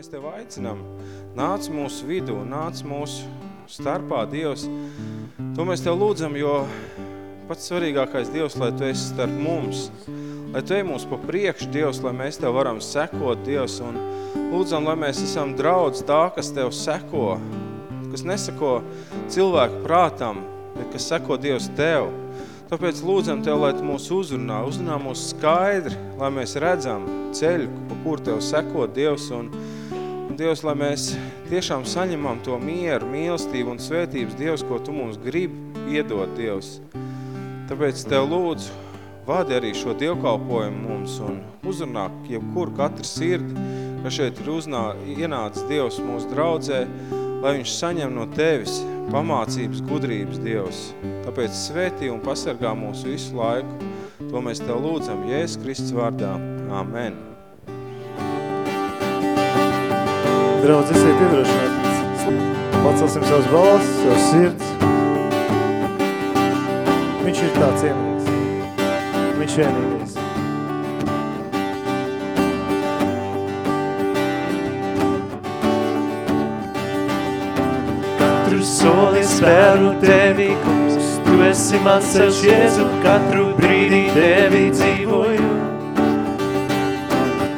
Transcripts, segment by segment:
Mēs Tev aicinām, nāc mūsu vidū, nāc mūsu starpā, Dievs. To mēs Tev lūdzam, jo pats svarīgākais, Dievs, lai Tu esi starp mums, lai Tu ej mums pa priekšu, Dievs, lai mēs Tev varam sekot, Dievs, un lūdzam, lai mēs esam draudz tā, kas Tev seko, kas nesako cilvēku prātam, bet kas seko Dievs Tev. Tāpēc lūdzam Tev, lai Tu mūs uzrunā, uzrunā mūs skaidri, lai mēs redzam ceļu, pa kur Tev seko Dievs, un, un Dievs, lai mēs tiešām saņemam to mieru, mīlestību un svētības Dievs, ko Tu mums grib iedot Dievs. Tāpēc Tev lūdzu, vadi arī šo dievkalpojumu mums un uzrunā jebkur katru sirdi, ka šeit ir uznā, ienācis Dievs mūsu draudzē, lai viņš saņem no Tevis pamācības, gudrības Dievs. Tāpēc svētī un pasargā mūs visu laiku. To mēs Tev lūdzam Jēzus Kristus vārdā. Amen. Draudz, esiet iedrošināti. Pacelsim savus balsis, savus sirds. Viņš ir tāds iemīgs. Viņš vienīgais. Katru soli spēru tevi, kungs, tu esi mans ceļš, Jēzu, katru brīdī tevi dzīvoju.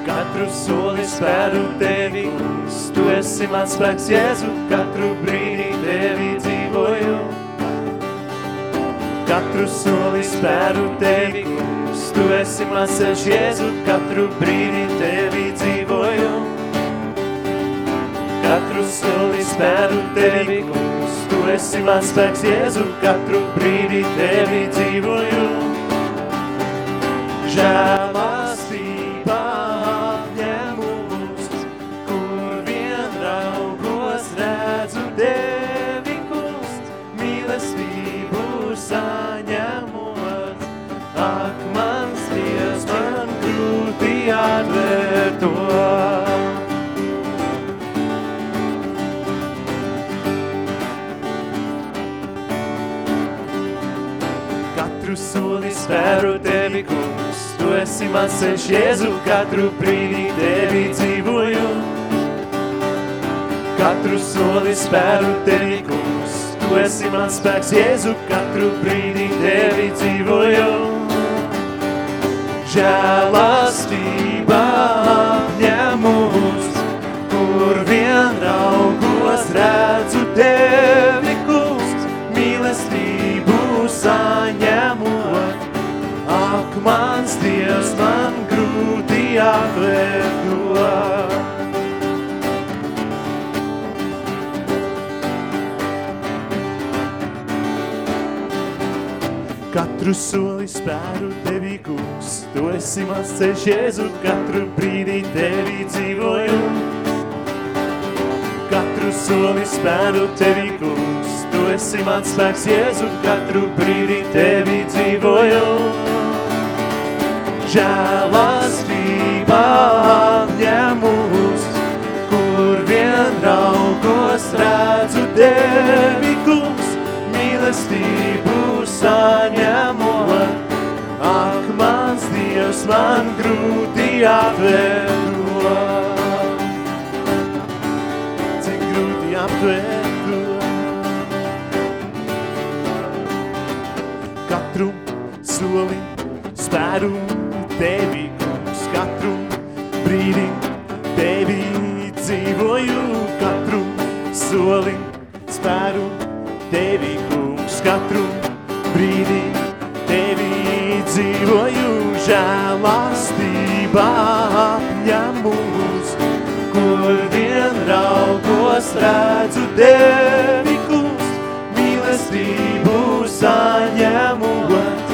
Katru soli spēru tevi, esi mans spēks, Jēzu, katru brīdī tevi dzīvoju. Katru soli spēru tevi, kungs, tu esi mans ceļš, Jēzu, katru brīdī tevi dzīvoju. Katru soli spēru tevi, kungs, tu esi mans spēks, Jēzu, katru brīdi tevi dzīvoju. Žēlastībā spēru tevi, kungs, tu esi mans ceļš, Jēzu, katru brīdī tevi dzīvoju. Katru soli spēru tevi, kungs, tu esi mans spēks, Jēzu, katru brīdī tevi dzīvoju. Žēlastībā apņemus, kur vien raugos redzu tevi, Katru soli spēru tevi, kungs, tu esi mans ceļš, Jēzu, katru brīdī tevi dzīvoju. Katru soli spēru tevi, kungs, tu esi mans spēks, Jēzu, katru brīdī tevi dzīvoju. Žēlastībā apņemus, kur vien raugos redzu tevi, kungs, mīlestību saņemot. Dievs, man grūti atvērt to. Cik grūti aptvērt to. Katru soli spēru tevi, kungs, katru brīdi tevi dzīvoju, katru soli spēru tevi, žēlastībā apņemus, kur vien raugos redzu tevi, kungs, mīlestību saņemot.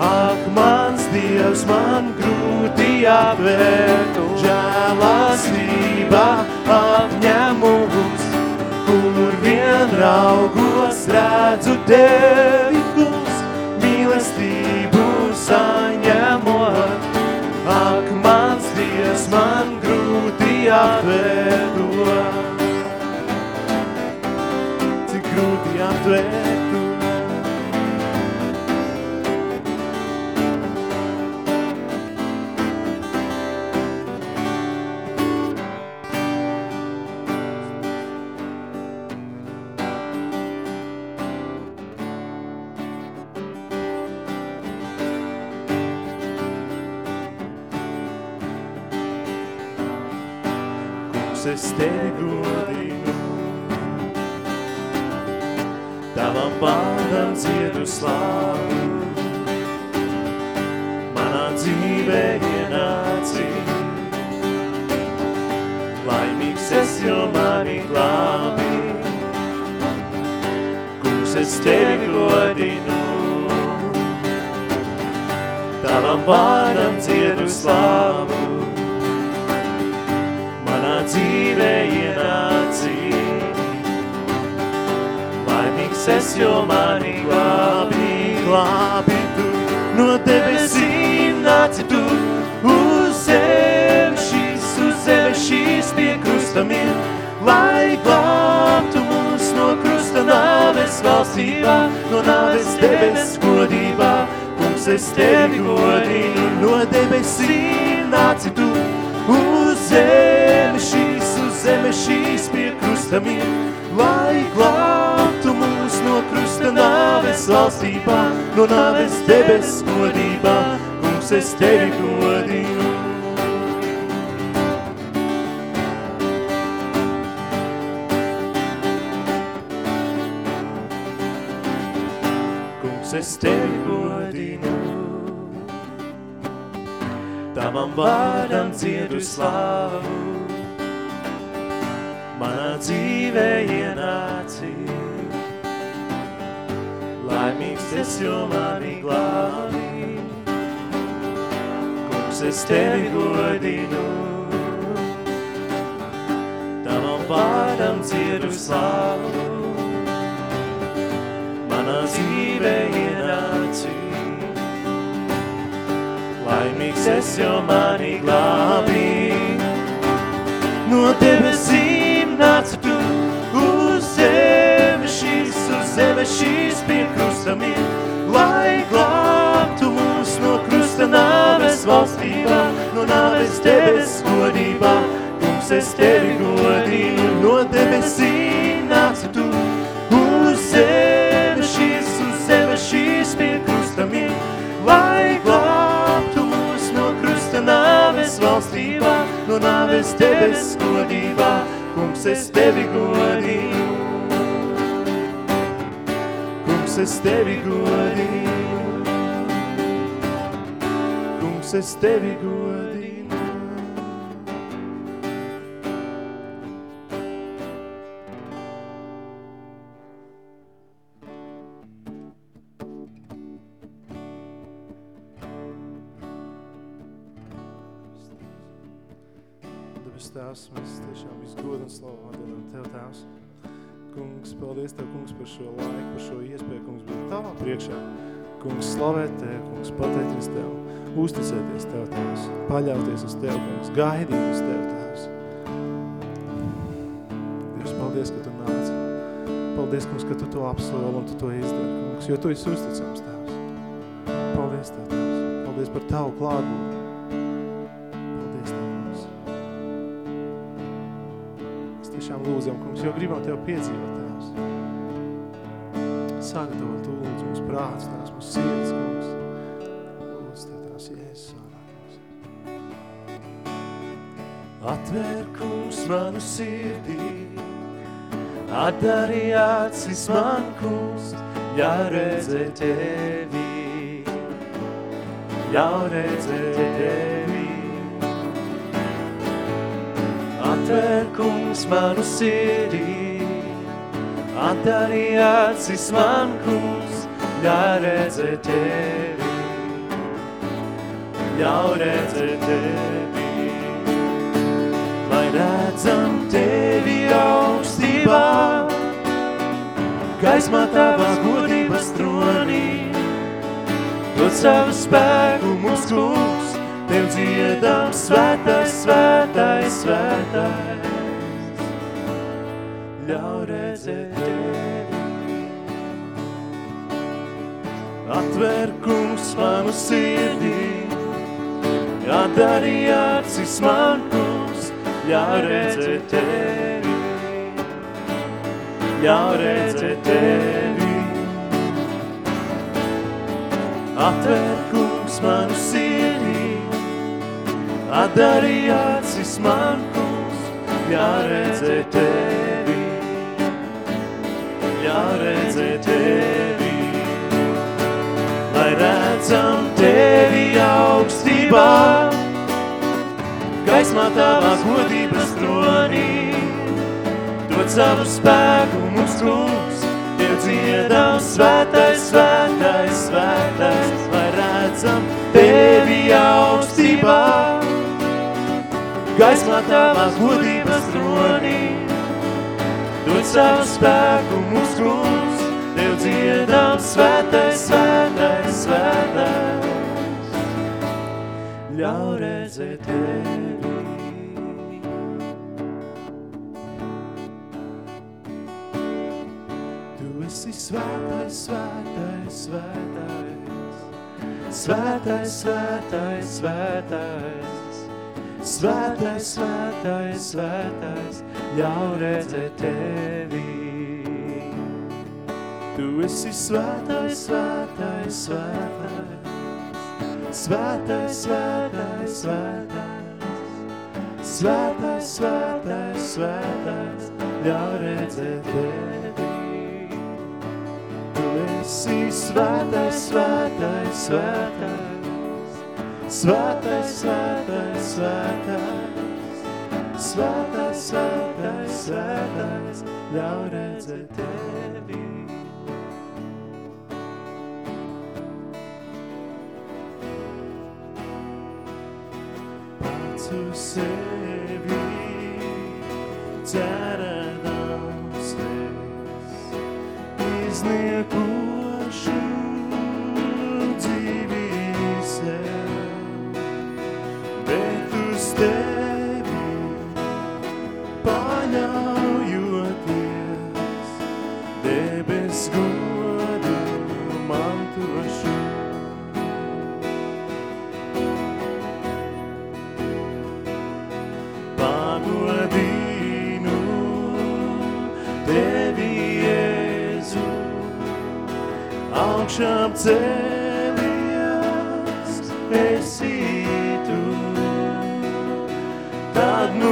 Ak, mans Dievs, man grūti apvērt, žēlastībā apņemus, kur vien raugos redzu tevi, man grūti apvērt to. Cik grūti apvērt kungs, es tevi godinu. Tavam vārdam dziedu slāvu, manā dzīvē ienāci. Laimīgs es, jo mani glābi, kungs, es tevi godinu. Tavam vārdam dziedu slāvu, dzīvē ienāci. Laimīgs es, jo mani glābi, glābi tu, no debesīm nāci tu, uz zemi šīs, uz zemi šīs pie krustam ir, lai glābtu mūs no krusta nāves valstībā, no nāves debes godībā. Kungs, es tevi godinu, no debesīm nāci tu, uz zemi zemi šīs pie krustam ir, lai glābtu mūs no krusta nāves valstībā, no nāves debes godībā. Kungs, es tevi godinu. Kungs, es tevi godinu. Tavam vārdam dziedu slāvu, manā dzīvē ienāci. Laimīgs es, jo mani glābi, kungs, es tevi godinu. Tavam vārdam dziedu slāvu, manā dzīvē ienāci. Laimīgs es, jo mani glābi, no debesīm nāca tu, uz zemi šīs, uz zemi šīs pie krustam ir, lai glābtu mūs no krusta nāves valstībā, no nāves debes godībā. Kungs, es tevi godinu, no debesīm es tevi godinu. Kungs, es tevi godinu. Kungs, es tevi godinu. Uzticēties Tev, Tēvs, paļauties uz Tev, Kungs, gaidīt uz Tev, Tēvs. Dievs, paldies, ka Tu nāc. Paldies, Kungs, ka Tu to apsoli un Tu to izdari, Kungs, jo Tu esi uzticams, Tēvs. Paldies Tev, Tēvs. Paldies par Tavu klātbūtni. Paldies Tev, Kungs. Mēs tiešām lūdzam, kungs, jo gribam Tev piedzīvot, Tēvs. Sagatavot Tu lūdzu mūsu prāts, Tēvs, mūsu sirds, manu sirdī, atdari acis man, kungs, ļauj redzēt tevi, ļauj redzēt tevi. Atver, kungs, manu sirdī, atdari acis man, kungs, ļauj redzēt tevi, ļauj redzēt tevi. lai redzam tevi augstībā, gaismā tavās godības tronī. Dod savu spēku mums kungs, tev dziedam svētais, svētais, svētais. Ļauj redzēt tevi. Atver kungs manu sirdī, atdari acis man kungs, redzēt tevi, redzēt tevi. Atver kungs manu sirdī, atdari acis man kungs, jāredzēt tevi, jāredzēt tevi, lai redzam tevi augstībā, gaismā tavā godības tronī, dod savu spēku mums kungs, Tev dziedam svētais, svētais, svētais, lai redzam tevi augstībā, gaismā tavās godības tronī, dod savu spēku mums kungs, Tev dziedam svētais, svētais, svētais, ļauj redzēt tevi. Tu esi svētais, svētais, svētais, svētais, svētais, svētais, svētais, svētais, svētais, ļauj redzēt tevi. Tu esi svētais, svētais, svētais, Svētais, svētais, svētais, svētais, svētais, svētais, ļauj redzēt tevi. Tu esi svētais, svētais, svētais, svētais, svētais, svētais, Svētais, svētais, svētais, ļauj redzēt tevi. ticu sevi, cerēdams es, iznieku augšām cēlies esi tu. Tad nu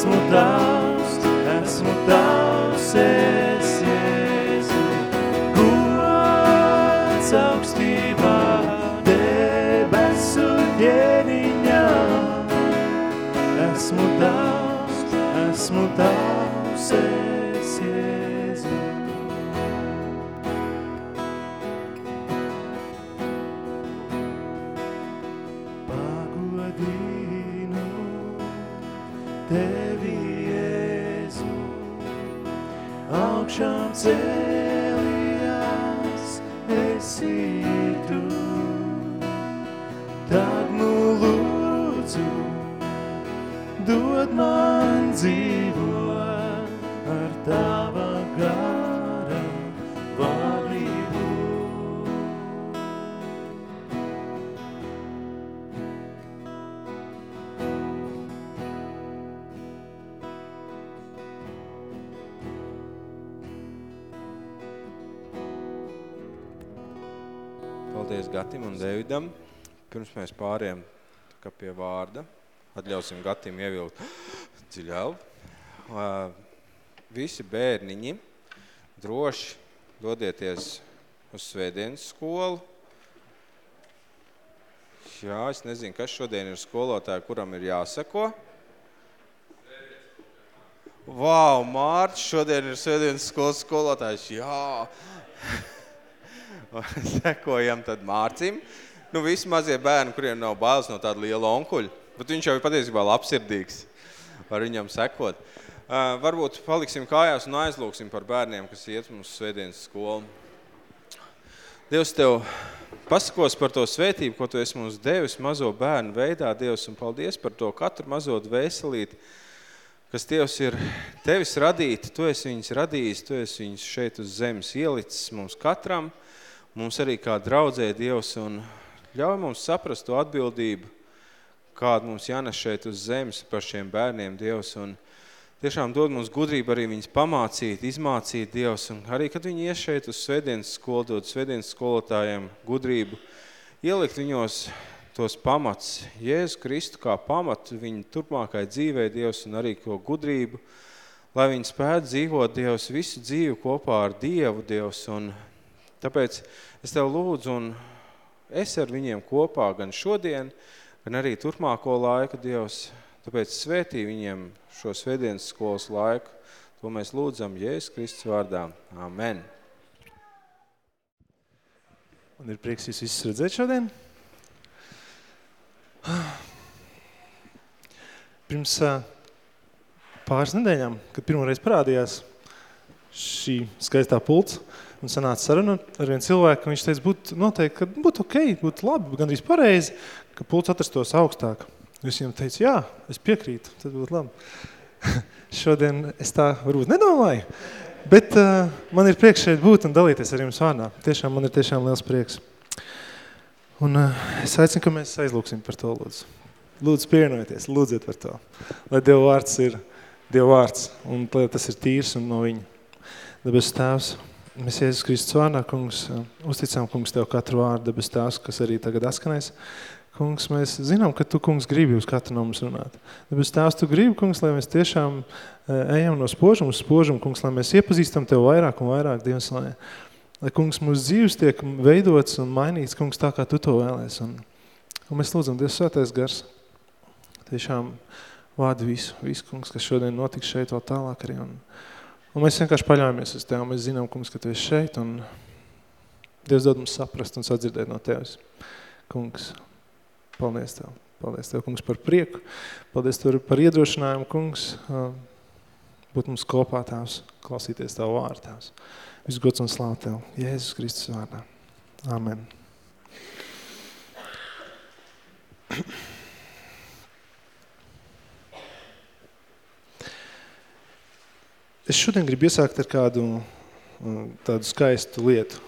debesu ķēniņā. Pirms mēs pāriem pie vārda, atļausim Gatim ievilkt dziļāk. Uh, Visi bērniņi droši dodieties uz svētdienas skolu. Jā, es nezinu, kas šodien ir skolotāji, kuram ir jāsako. Vau, Mārts, šodien ir svētdienas skolas skolotājs. Jā, sekojam tad Mārcim. Nu, visi mazie bērni, kuriem nav bailes no tāda liela onkuļa, bet viņš jau ir patiesībā labsirdīgs. Var viņam sekot. Uh, varbūt paliksim kājās un aizlūksim par bērniem, kas iet mums svētdienas skolu. Dievs, Tev pasakos par to svētību, ko Tu esi mums devis mazo bērnu veidā, Dievs, un paldies par to katru mazo dvēselīti, kas Dievs ir Tevis radīti, Tu esi viņus radījis, Tu esi viņus šeit uz zemes ielicis mums katram, mums arī kā draudzē Dievs, un ļauj mums saprast to atbildību, kāda mums jānes šeit uz zemes par šiem bērniem, Dievs, un tiešām dod mums gudrību arī viņus pamācīt, izmācīt Dievs, un arī, kad viņi ies šeit uz svētdienas skolu, dod svētdienas skolotājiem gudrību, ielikt viņos tos pamats, Jēzu Kristu kā pamatu viņu turpmākai dzīvē, Dievs, un arī ko gudrību, lai viņi spētu dzīvot, Dievs, visu dzīvi kopā ar Dievu, Dievs, un tāpēc es Tev lūdzu, un es ar viņiem kopā gan šodien, gan arī turpmāko laiku, Dievs, tāpēc svētī viņiem šo svētdienas skolas laiku. To mēs lūdzam Jēzus Kristus vārdā. Amen. Man ir prieks jūs visus redzēt šodien. Pirms pāris nedēļām, kad pirmoreiz parādījās šī skaistā pults, un sanāca saruna ar vienu cilvēku, viņš teica, būtu noteikti, ka būtu ok, būtu labi, gandrīz pareizi, ka pults atrastos augstāk. Es viņam teicu, jā, es piekrītu, tad būtu labi. Šodien es tā varbūt nedomāju, bet uh, man ir prieks šeit būt un dalīties ar jums vārdā. Tiešām man ir tiešām liels prieks. Un uh, es aicinu, ka mēs aizlūksim par to, lūdzu. Lūdzu, pievienojieties, lūdziet par to. Lai Dieva vārds ir Dieva vārds un lai tas ir tīrs un no viņa. Debes tēvs, mēs Jēzus Kristus vārdā, kungs, uzticām, kungs, Tev katru vārdu, debes tēvs, kas arī tagad askanēs. Kungs, mēs zinām, ka Tu, kungs, gribi uz katru no mums runāt. Debes tēvs, Tu gribi, kungs, lai mēs tiešām uh, ejam no spožuma uz spožumu, kungs, lai mēs iepazīstam Tev vairāk un vairāk, Dievs, lai, lai kungs, mūsu dzīves tiek veidots un mainīts, kungs, tā kā Tu to vēlies. Un, un mēs lūdzam, Dievs, svētais gars, tiešām vādi visu, visu, kungs, kas šodien notiks šeit vēl tālāk arī. Un, un mēs vienkārši paļaujamies uz Tev, mēs zinām, kungs, ka Tu esi šeit, un Dievs dod mums saprast un sadzirdēt no Tevis. Kungs, paldies Tev. Paldies Tev, kungs, par prieku. Paldies Tev par iedrošinājumu, kungs, būt mums kopā, Tēvs, klausīties Tavu vārdu, Tēvs. Visu gods un slāv Tev, Jēzus Kristus vārdā. Amen. Es šodien gribu iesākt ar kādu uh, tādu skaistu lietu,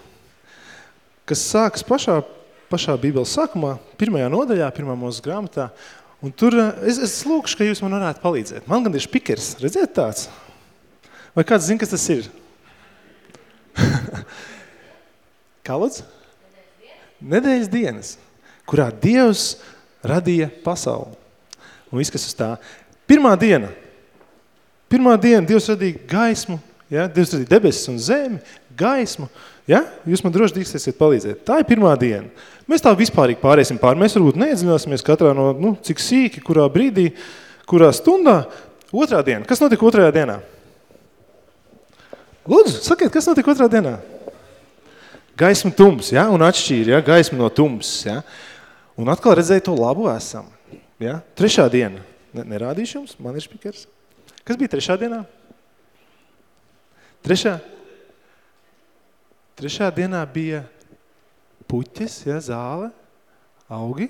kas sākas pašā, pašā Bībeles sākumā, pirmajā nodaļā, pirmā mūsu grāmatā, un tur uh, es, es lūkšu, ka jūs man varētu palīdzēt. Man gan ir špikers, redziet tāds? Vai kāds zina, kas tas ir? Kā lūdzu? Nedēļas dienas, kurā Dievs radīja pasauli. Un viss, kas uz tā. Pirmā diena, pirmā diena Dievs radīja gaismu, ja? Dievs radīja debesis un zemi, gaismu, ja? Jūs man droši drīkstēsiet palīdzēt. Tā ir pirmā diena. Mēs tā vispārīgi pāriesim pār. Mēs varbūt neiedziļināsimies katrā no, nu, cik sīki, kurā brīdī, kurā stundā. Otrā diena. Kas notika otrajā dienā? Lūdzu, sakiet, kas notika otrā dienā? Gaisma tums, ja? un atšķīra, ja? gaisma no tums. Ja? Un atkal redzēja to labu esam. Ja? Trešā diena. Nerādīšu jums, man ir špikers. Kas bija trešā dienā? Trešā? Trešā dienā bija puķis, ja, zāle, augi.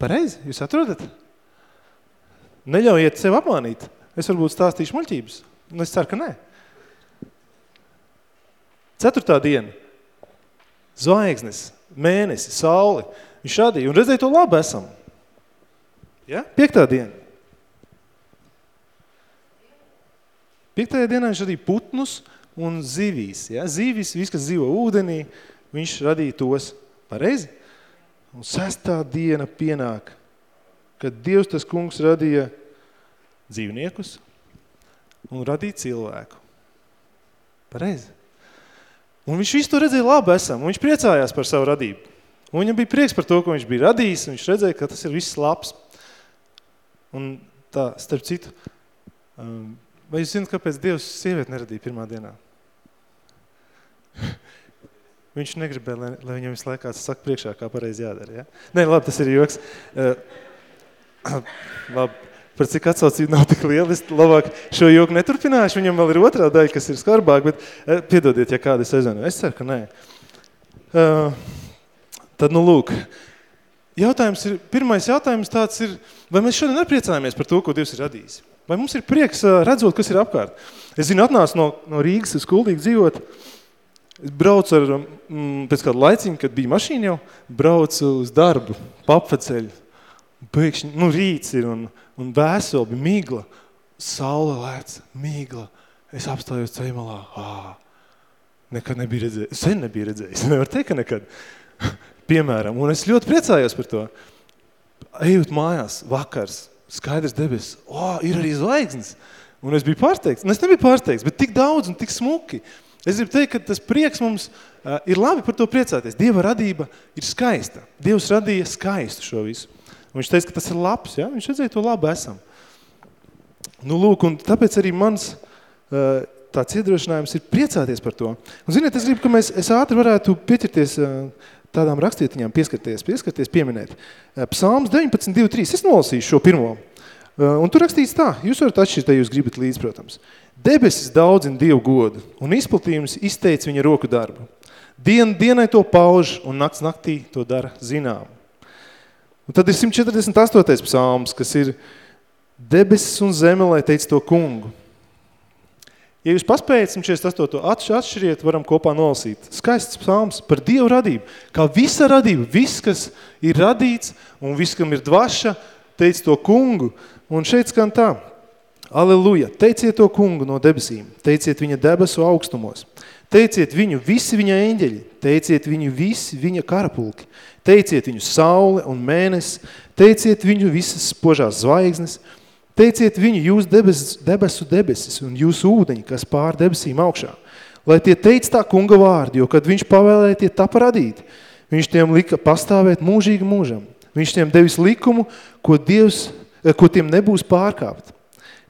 Pareizi, jūs atrodat? Neļaujiet sev apmānīt. Es varbūt stāstīšu muļķības. Nu, es ceru, ka nē. Ceturtā diena. Zvaigznes, mēnesi, sauli. Viņš radīja un redzēja to labu esam. Ja? Piektā diena. Piektajā dienā viņš radīja putnus un zivīs. Ja? Zivīs, viss, kas dzīvo ūdenī, viņš radīja tos. Pareizi? Un sestā diena pienāk, kad Dievs tas kungs radīja dzīvniekus un radīja cilvēku. Pareizi? Un viņš visu to redzēja labi esam, un viņš priecājās par savu radību. Un viņam bija prieks par to, ko viņš bija radījis, un viņš redzēja, ka tas ir viss labs. Un tā, starp citu, um, vai jūs zināt, kāpēc Dievs sievieti neradīja pirmā dienā? viņš negribēja, lai, lai viņam visu laikā saka priekšā, kā pareizi jādara. Ja? Nē, labi, tas ir joks. Uh, labi, par cik atsaucība nav tik liela, es labāk šo joku neturpināšu, viņam vēl ir otrā daļa, kas ir skarbāk, bet uh, piedodiet, ja kāda es aizvanu. Es ceru, ka nē. Uh, tad, nu, lūk, jautājums ir, pirmais jautājums tāds ir, vai mēs šodien nepriecājamies par to, ko Dievs ir radījis? Vai mums ir prieks redzot, kas ir apkārt? Es zinu, atnācu no, no Rīgas, es kuldīgi dzīvot, es braucu ar, mm, pēc kādu laiciņu, kad bija mašīna jau, braucu uz darbu, papveceļu, pēkšņi, nu, rīts ir un, un vēseli bija migla, saule lēc, migla, es apstājos ceļmalā, ā, nekad nebija redzējis, sen nebija redzējis, nevar teikt, ka nekad, piemēram, un es ļoti priecājos par to, ejot mājās, vakars, skaidrs debesis, o, ir arī zvaigznes, un es biju pārsteigts, un es nebiju pārsteigts, bet tik daudz un tik smuki, Es gribu teikt, ka tas prieks mums uh, ir labi par to priecāties. Dieva radība ir skaista. Dievs radīja skaistu šo visu. Un viņš teica, ka tas ir labs, ja? viņš redzēja to labu esam. Nu, lūk, un tāpēc arī mans uh, tāds iedrošinājums ir priecāties par to. Un, ziniet, es gribu, ka mēs, es ātri varētu pieķerties uh, tādām rakstietiņām, pieskarties, pieskarties, pieminēt. Uh, Psalms 19, 2, 3. Es nolasīšu šo pirmo. Uh, un tur rakstīts tā, jūs varat atšķirt, ja jūs gribat līdz, protams. Debesis daudzina Dievu godu, un izplatījums izteic viņa roku darbu. Diena dienai to pauž, un nakts naktī to dara zinām. Un tad ir 148. psalms, kas ir debesis un zeme, lai teic to kungu. Ja jūs paspējat 148. atšķiriet, varam kopā nolasīt. Skaists psalms par Dievu radību. Kā visa radība, viss, kas ir radīts un viss, kam ir dvaša, teic to kungu. Un šeit skan tā. Aleluja! Teiciet to kungu no debesīm. Teiciet viņa debesu augstumos. Teiciet viņu visi viņa eņģeļi, teiciet viņu visi viņa karapulki, teiciet viņu saule un mēnesis, teiciet viņu visas spožās zvaigznes, teiciet viņu jūs debes, debesu debesis un jūs ūdeņi, kas pār debesīm augšā. Lai tie teic tā kunga vārdi, jo kad viņš pavēlēja tie tapa radīt, viņš tiem lika pastāvēt mūžīgi mūžam. Viņš tiem devis likumu, ko, Dievs, ko tiem nebūs pārkāpt.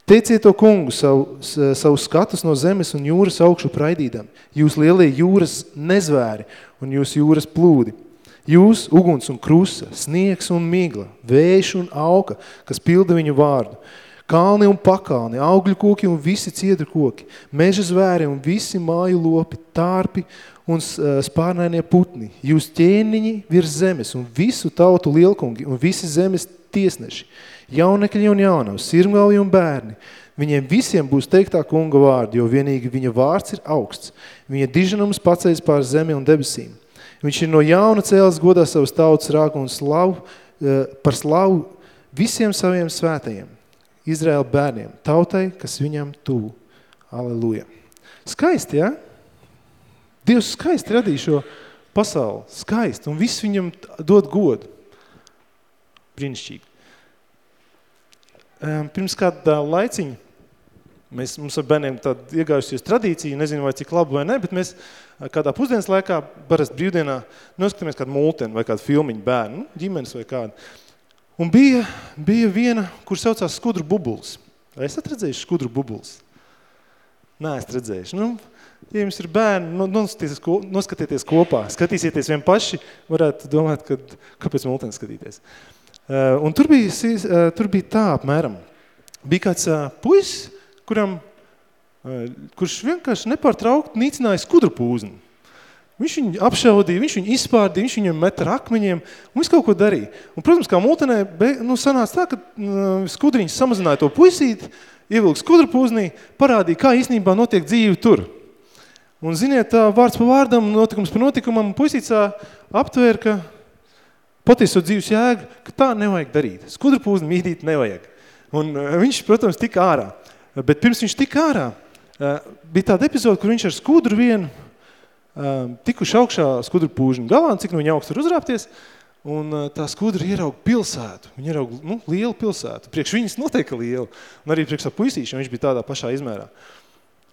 Teiciet to kungu savu, savu skatus no zemes un jūras augšu praidīdam, jūs lielie jūras nezvēri un jūs jūras plūdi. Jūs, uguns un krusa, sniegs un migla, vējš un auka, kas pilda viņu vārdu, kalni un pakalni, augļu koki un visi ciedru koki, meža zvēri un visi māju lopi, tārpi un spārnainie putni, jūs ķēniņi virs zemes un visu tautu lielkungi un visi zemes tiesneši, jaunekļi un jaunavs, sirmgalvi un bērni. Viņiem visiem būs teiktā kunga vārdi, jo vienīgi viņa vārds ir augsts. Viņa diženums pacēs pār zemi un debesīm. Viņš ir no jauna cēlis godā savas tautas rāku un slavu, eh, par slavu visiem saviem svētajiem, Izraēla bērniem, tautai, kas viņam tuvu. Aleluja. Skaisti, ja? Dievs skaisti radīja šo pasauli. Skaisti. Un viss viņam dod godu. Brīnišķīgi. Pirms kāda laiciņa Mēs, mums ar bērniem tāda iegājusies tradīcija, nezinu vai cik labi vai ne, bet mēs kādā pusdienas laikā, parasti brīvdienā, noskatāmies kādu multeni vai kādu filmiņu bērnu, ģimenes vai kādu. Un bija, bija viena, kur saucās skudru bubuls. Esat redzējuši skudru bubuls? Nē, esat redzējuši. Nu, ja jums ir bērni, noskatieties, kopā, skatīsieties vien paši, varētu domāt, ka, kāpēc multeni skatīties. Uh, un tur bija, uh, tur bija tā apmēram. Bija kāds uh, puisis, kuram, kurš vienkārši nepārtraukt nīcināja skudru pūzni. Viņš viņu apšaudīja, viņš viņu izpārdīja, viņš viņam met ar akmeņiem, un viņš kaut ko darīja. Un, protams, kā multenē, nu, sanāca tā, ka uh, skudriņš samazināja to puisīti, ievilka skudru pūznī, parādīja, kā īstenībā notiek dzīve tur. Un, ziniet, vārds pa vārdam, notikums pa notikumam, puisīcā aptvēr, ka patieso dzīves jēga, ka tā nevajag darīt. Skudru pūzni mīdīt nevajag. Un uh, viņš, protams, tika ārā. Bet pirms viņš tika ārā, bija tāda epizode, kur viņš ar skudru vienu tikuši augšā skudru pūžņu galā, cik no viņa augsts var uzrāpties, un tā skudra ierauga pilsētu. Viņa ierauga nu, lielu pilsētu. Priekš viņas noteikti liela. Un arī priekš tā puisīša, viņš bija tādā pašā izmērā.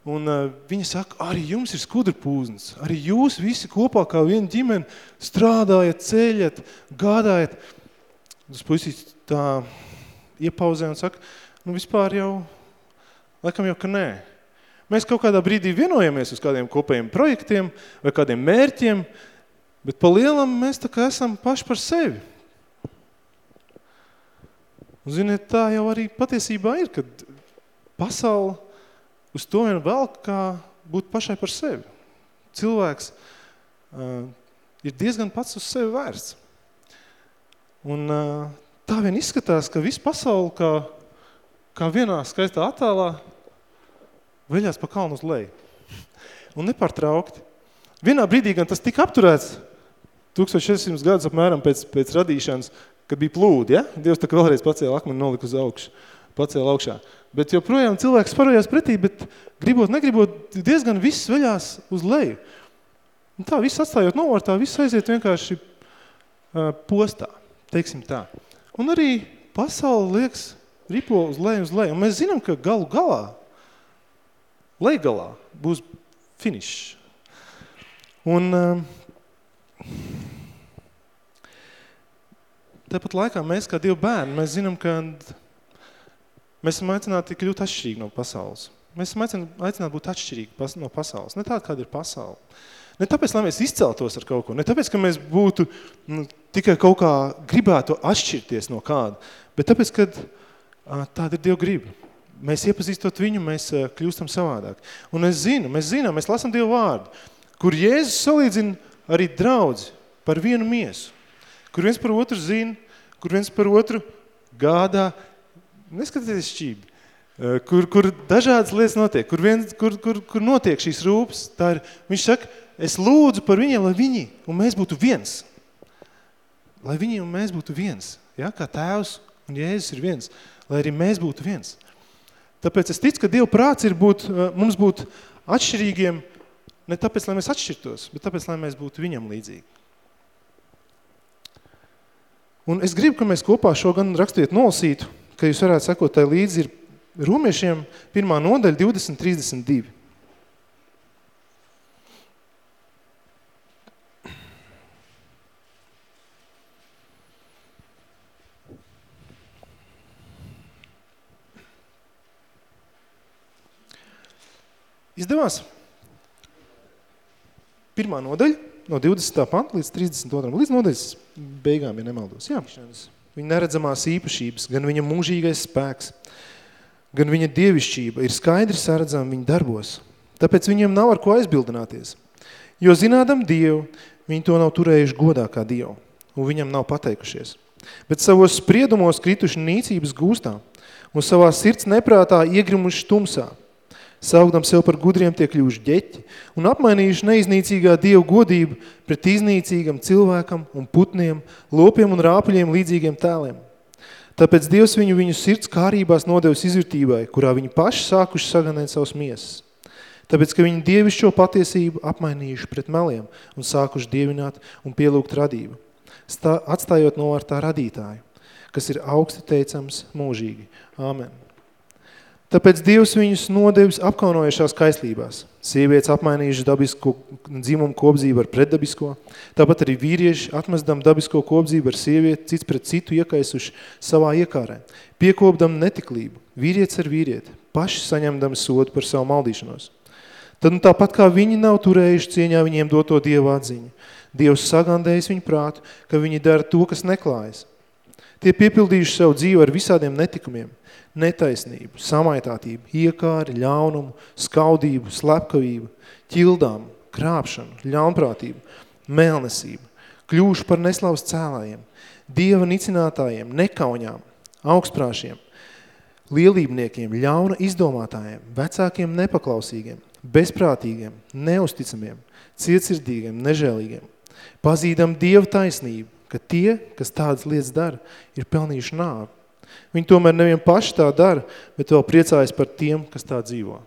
Un uh, viņa saka, arī jums ir skudra pūznes. Arī jūs visi kopā kā viena ģimene strādājat, ceļat, gādājat. Tas puisīs tā iepauzē un saka, nu vispār jau Laikam jau, ka nē. Mēs kaut kādā brīdī vienojamies uz kādiem kopējiem projektiem vai kādiem mērķiem, bet pa lielam mēs tā kā esam paši par sevi. Un, ziniet, tā jau arī patiesībā ir, kad pasaule uz to vien vēl kā būt pašai par sevi. Cilvēks uh, ir diezgan pats uz sevi vērsts. Un uh, tā vien izskatās, ka viss pasauli kā kā vienā skaistā attēlā veļās pa kalnu uz leju. Un nepārtraukti. Vienā brīdī gan tas tika apturēts 1600 gadus apmēram pēc, pēc radīšanas, kad bija plūdi, ja? Dievs tā kā vēlreiz pacēla akmeni nolika uz augšu, pacēla augšā. Bet joprojām cilvēks parojās pretī, bet gribot, negribot, diezgan viss veļās uz leju. Un tā, viss atstājot novārtā, viss aiziet vienkārši uh, postā, teiksim tā. Un arī pasauli liekas ripo uz leju, uz leju. Un mēs zinām, ka galu galā, lejgalā būs finišs. Un um, tāpat laikā mēs, kā Dieva bērni, mēs zinām, ka mēs esam aicināti kļūt atšķirīgi no pasaules. Mēs esam aicināti būt atšķirīgi no pasaules. Ne tāda, kāda ir pasaule. Ne tāpēc, lai mēs izceltos ar kaut ko, ne tāpēc, ka mēs būtu nu, tikai kaut kā gribētu atšķirties no kāda, bet tāpēc, kad tāda ir Dieva griba. Mēs iepazīstot viņu, mēs kļūstam savādāk. Un es zinu, mēs zinām, mēs lasam Dievu vārdu, kur Jēzus salīdzina arī draudzi par vienu miesu, kur viens par otru zina, kur viens par otru gādā, neskatieties šķībi, kur, kur dažādas lietas notiek, kur, viens, kur, kur, kur notiek šīs rūpes, tā ir, viņš saka, es lūdzu par viņiem, lai viņi un mēs būtu viens. Lai viņi un mēs būtu viens, ja, kā tēvs un Jēzus ir viens lai arī mēs būtu viens. Tāpēc es ticu, ka Dieva prāts ir būt, eh, mums būt atšķirīgiem, ne tāpēc, lai mēs atšķirtos, bet tāpēc, lai mēs būtu viņam līdzīgi. Un es gribu, ka mēs kopā šo gan rakstiet nolasītu, ka jūs varētu sekot tai līdzi ir Romiešiem pirmā nodaļa 20.32. Izdevās? Pirmā nodaļa, no 20. panta līdz 32. līdz nodaļas beigām, ja nemaldos. Jā, viņa neredzamās īpašības, gan viņa mūžīgais spēks, gan viņa dievišķība ir skaidri saredzama viņa darbos. Tāpēc viņiem nav ar ko aizbildināties. Jo zinādam Dievu, viņi to nav turējuši godā kā Dievu, un viņam nav pateikušies. Bet savos spriedumos krituši nīcības gūstā, un savā sirds neprātā iegrimuši tumsā – saukdam sev par gudriem tie kļuvuši ģeķi un apmainījuši neiznīcīgā Dievu godību pret iznīcīgam cilvēkam un putniem, lopiem un rāpuļiem līdzīgiem tēliem. Tāpēc Dievs viņu viņu sirds kārībās nodevis izvērtībai, kurā viņi paši sākuši saganēt savus miesas. Tāpēc, ka viņi dievišķo patiesību apmainījuši pret meliem un sākuši dievināt un pielūgt radību, stā, atstājot novārtā radītāju, kas ir augsti teicams mūžīgi. Āmen. Tāpēc Dievs viņus nodevis apkaunojušās kaislībās. Sievietes apmainījuši dabisko dzimumu kopdzību ar pretdabisko. Tāpat arī vīrieši atmesdam dabisko kopdzību ar sievieti, cits pret citu iekaisuši savā iekārē. Piekopdam netiklību, vīrietis ar vīrieti, paši saņemdam sodu par savu maldīšanos. Tad nu tāpat kā viņi nav turējuši cieņā viņiem doto Dievu atziņu, Dievs sagandējis viņu prātu, ka viņi dara to, kas neklājas. Tie piepildījuši savu dzīvi ar visādiem netikumiem, netaisnību, samaitātību, iekāri, ļaunumu, skaudību, slepkavību, ķildām, krāpšanu, ļaunprātību, mēlnesību, kļūšu par neslavas cēlājiem, dieva nicinātājiem, nekauņām, augstprāšiem, lielībniekiem, ļauna izdomātājiem, vecākiem nepaklausīgiem, bezprātīgiem, neusticamiem, cietsirdīgiem, nežēlīgiem, pazīdam Dieva taisnību, ka tie, kas tādas lietas dara, ir pelnījuši nāvi. Viņi tomēr nevien paši tā dara, bet vēl priecājas par tiem, kas tā dzīvo.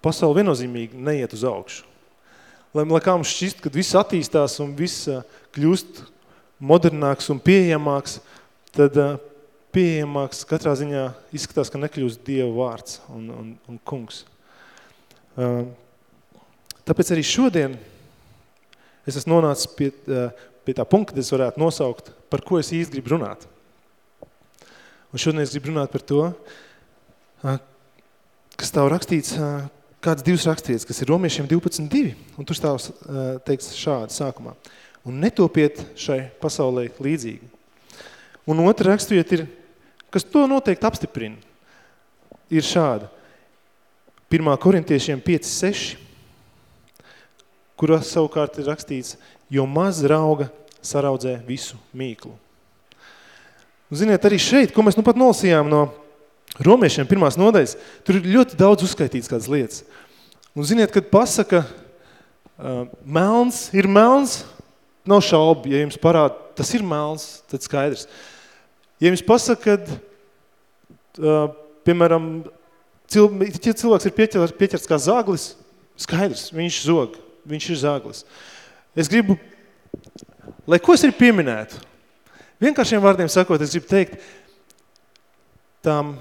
Pasauli viennozīmīgi neiet uz augšu. Lai, lai kā mums šķist, kad viss attīstās un viss kļūst modernāks un pieejamāks, tad pieejamāks katrā ziņā izskatās, ka nekļūst Dieva vārds un, un, un kungs. Tāpēc arī šodien es esmu nonācis pie, pie tā punkta, kad es varētu nosaukt, par ko es īsti gribu runāt. Un šodien es gribu runāt par to, kas stāv rakstīts, kāds divs rakstīts, kas ir romiešiem 12.2, un tur stāv teiks šādi sākumā. Un netopiet šai pasaulē līdzīgi. Un otra raksturiet ir, kas to noteikti apstiprina, ir šāda. 1. korintiešiem 5.6, kurā savukārt ir rakstīts, jo maz rauga saraudzē visu mīklu. Ziniet, arī šeit, ko mēs nu pat nolasījām no romiešiem pirmās nodaļas, tur ir ļoti daudz uzskaitīts kādas lietas. Un ziniet, kad pasaka, uh, melns ir melns, nav šaubu, ja jums parāda, tas ir melns, tad skaidrs. Ja jums pasaka, kad, uh, piemēram, cil, ja cilvēks ir pieķerts, pieķerts kā zāglis, skaidrs, viņš zog, viņš ir zāglis. Es gribu lai ko es arī pieminētu? Vienkāršiem vārdiem sakot, es gribu teikt, tām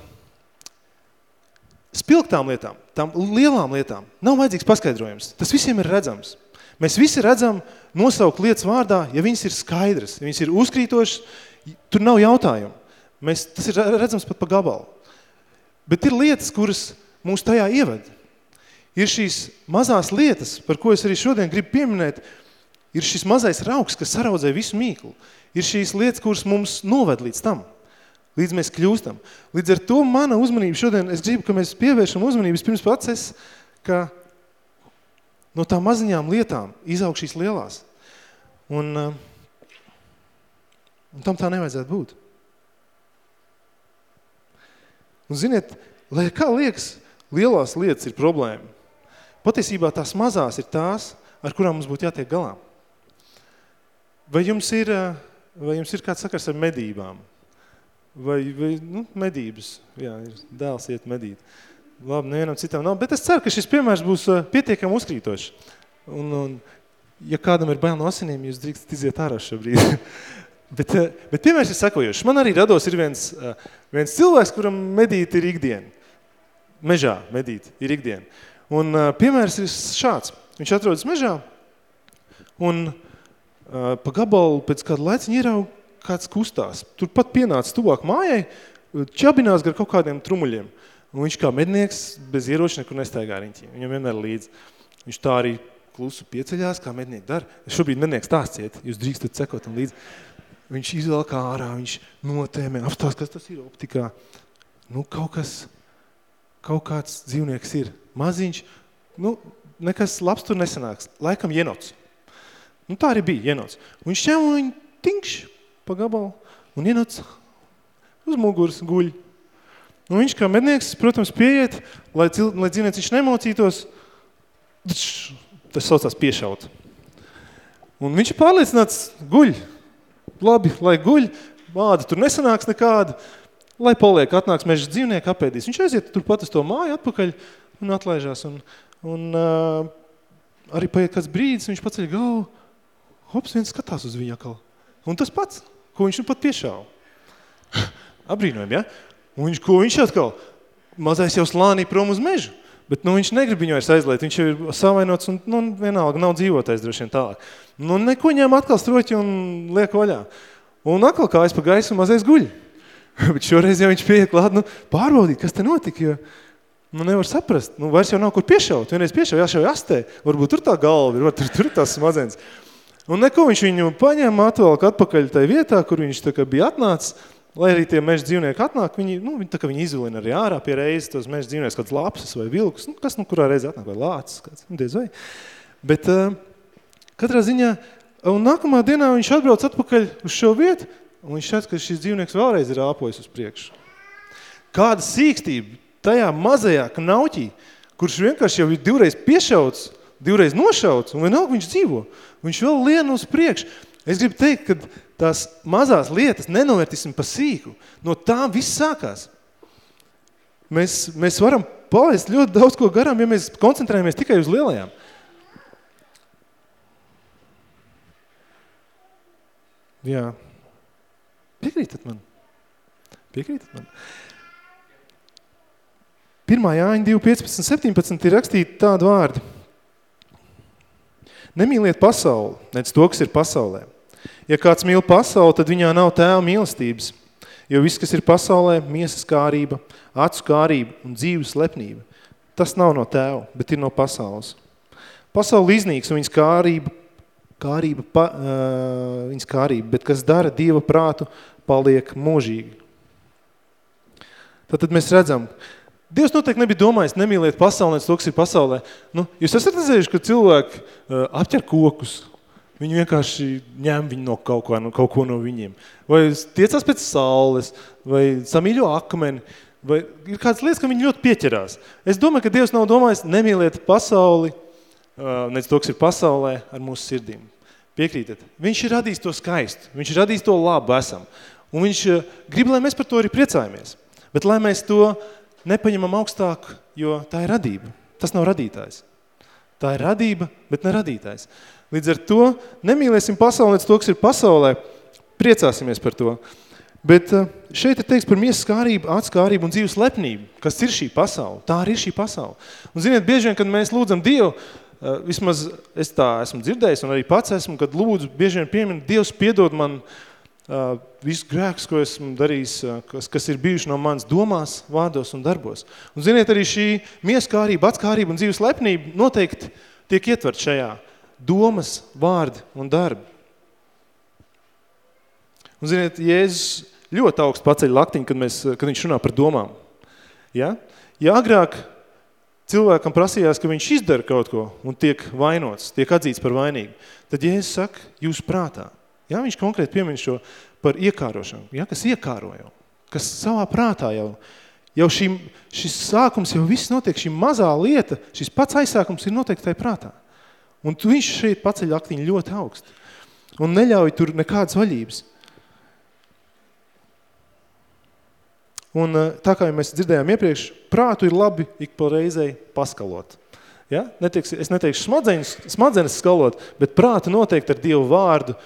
spilgtām lietām, tām lielām lietām nav vajadzīgs paskaidrojums. Tas visiem ir redzams. Mēs visi redzam nosaukt lietas vārdā, ja viņas ir skaidras, ja viņas ir uzkrītošas, tur nav jautājumu. Mēs, tas ir redzams pat pa gabalu. Bet ir lietas, kuras mūs tajā ieved. Ir šīs mazās lietas, par ko es arī šodien gribu pieminēt, ir šis mazais rauks, kas saraudzē visu mīklu. Ir šīs lietas, kuras mums noved līdz tam, līdz mēs kļūstam. Līdz ar to mana uzmanība šodien, es gribu, ka mēs pievēršam uzmanības pirms pats es, ka no tām maziņām lietām izaug šīs lielās. Un, uh, un tam tā nevajadzētu būt. Un ziniet, lai kā liekas, lielās lietas ir problēma. Patiesībā tās mazās ir tās, ar kurām mums būtu jātiek galā. Vai jums ir, vai jums ir kāds sakars ar medībām? Vai, vai nu, medības, jā, ir dēls iet medīt. Labi, nevienam citam nav, bet es ceru, ka šis piemērs būs pietiekami uzkrītošs. Un, un, ja kādam ir bail no asinīm, jūs drīkstat iziet ārā šobrīd. bet, bet piemērs ir sakojošs. Man arī rados ir viens, viens cilvēks, kuram medīt ir ikdiena. Mežā medīt ir ikdiena. Un piemērs ir šāds. Viņš atrodas mežā un pa gabalu pēc kāda laiciņa ierauga kāds kustās. Tur pat pienāca tuvāk mājai, čabinās gar kaut kādiem trumuļiem. Un viņš kā mednieks bez ieroča nekur nestaigā riņķī. Viņam vienmēr līdz. Viņš tā arī klusu pieceļās, kā mednieki dara. Šobrīd mednieks tāstiet, jūs drīkstat sekot un līdz. Viņš izvelk ārā, viņš notēmē, apstās, kas tas ir optikā. Nu, kaut kas, kaut kāds dzīvnieks ir. Maziņš, nu, nekas labs tur nesanāks. Laikam jenots. Nu, tā arī bija ienots. Un viņš ņem un viņi tinkš pa gabalu un ienots uz muguras guļ. Un viņš kā mednieks, protams, pieiet, lai, cil, lai dzīvnieks viņš nemocītos, tas saucās piešaut. Un viņš ir pārliecināts, guļ, labi, lai guļ, māda tur nesanāks nekāda, lai paliek, atnāks meža dzīvnieki, apēdīs. Viņš aiziet turpat uz to māju atpakaļ un atlaižās. Un, un uh, arī paiet kāds brīdis, viņš paceļ galvu, hops, viens skatās uz viņu atkal. Un tas pats, ko viņš nu pat piešāva. Abrīnojam, ja? Un viņš, ko viņš atkal? Mazais jau slānī prom uz mežu. Bet nu, viņš negrib viņu vairs aizliet, viņš jau ir savainots un nu, vienalga nav dzīvotais droši vien tālāk. Nu, neko ņem atkal stroķi un liek vaļā. Un atkal kājas pa gaisu mazais guļ. Bet šoreiz jau viņš pieiet klāt, nu, pārbaudīt, kas te notika, jo nu, nevar saprast. Nu, vairs jau nav kur piešaut. Vienreiz piešaut, jāšauj astē. Varbūt tur tā galva ir, varbūt tur, tur tās smadzenes. Un neko viņš viņu paņem, atvelk atpakaļ tai vietā, kur viņš tā kā bija atnācis. Lai arī tie meža dzīvnieki atnāk, viņi, nu, viņi, tā kā viņi izvilina arī ārā pie reizes tos meža dzīvnieks, kāds lapsas vai vilkus, nu, kas nu kurā reize atnāk, vai lācis, kāds, nu, diez vai. Bet uh, katrā ziņā, un nākamā dienā viņš atbrauc atpakaļ uz šo vietu, un viņš šķiet, ka šis dzīvnieks vēlreiz ir āpojis uz priekšu. Kāda sīkstība tajā mazajā knauķī, kurš vienkārši jau ir divreiz piešauts, divreiz nošauts, un vienalga viņš dzīvo. Viņš vēl lien uz priekšu. Es gribu teikt, ka tās mazās lietas nenovērtīsim pa sīku. No tām viss sākās. Mēs, mēs varam palaist ļoti daudz ko garām, ja mēs koncentrējamies tikai uz lielajām. Jā. Piekrītat man? Piekrītat man? 1. jāņa 2, 15, 17 ir rakstīti tādu vārdu. Nemīliet pasauli, nec to, kas ir pasaulē. Ja kāds mīl pasauli, tad viņā nav tēva mīlestības. Jo viss, kas ir pasaulē, miesas kārība, acu kārība un dzīves lepnība, tas nav no tēva, bet ir no pasaules. Pasauli iznīks un viņas kārība, kārība, pa, uh, viņas kārība, bet kas dara Dieva prātu, paliek mūžīgi. Tad, tad mēs redzam, Dievs noteikti nebija domājis nemīliet pasauli, to, kas ir pasaulē. Nu, jūs esat redzējuši, ka cilvēki uh, apķer kokus, Viņi vienkārši ņem viņu no kaut, ko, no kaut ko no viņiem. Vai tiecās pēc saules, vai samīļo akmeni, vai ir kādas lietas, ka viņi ļoti pieķerās. Es domāju, ka Dievs nav domājis nemīliet pasauli, nec to, kas ir pasaulē, ar mūsu sirdīm. Piekrītat? Viņš ir radījis to skaistu, viņš ir radījis to labu esam. Un viņš grib, lai mēs par to arī priecājamies. Bet lai mēs to nepaņemam augstāk, jo tā ir radība. Tas nav radītājs. Tā ir radība, bet ne radītājs. Līdz ar to nemīlēsim pasauli, to, kas ir pasaulē, priecāsimies par to. Bet eh, šeit ir teiks par miesas kārību, atskārību un dzīves lepnību, kas ir šī pasaule. Tā arī ir šī pasaule. Un ziniet, bieži vien, kad mēs lūdzam Dievu, eh, vismaz es tā esmu dzirdējis un arī pats esmu, kad lūdzu, bieži vien piemin, Dievs piedod man uh, visu grēkus, ko esmu darījis, kas, kas ir bijuši no manas domās, vārdos un darbos. Un ziniet, arī šī mieskārība, atskārība un dzīves lepnība noteikti tiek ietvert šajā domas, vārdi un darbi. Un, ziniet, Jēzus ļoti augstu paceļ laktiņu, kad, mēs, kad viņš runā par domām. Ja? ja agrāk cilvēkam prasījās, ka viņš izdara kaut ko un tiek vainots, tiek atzīts par vainīgu, tad Jēzus saka, jūs prātā. Ja? Viņš konkrēti piemin šo par iekārošanu, ja? kas iekāro jau, kas savā prātā jau, jau šī, šis sākums jau viss notiek, šī mazā lieta, šis pats aizsākums ir noteikti tai prātā. Un tu viņš šeit paceļ aktiņu ļoti augstu. Un neļauj tur nekādas vaļības. Un eh, tā kā mēs dzirdējām iepriekš, prātu ir labi ik pa reizei paskalot. Ja? Netieks, es neteikšu smadzenes, smadzenes skalot, bet prātu noteikti ar Dievu vārdu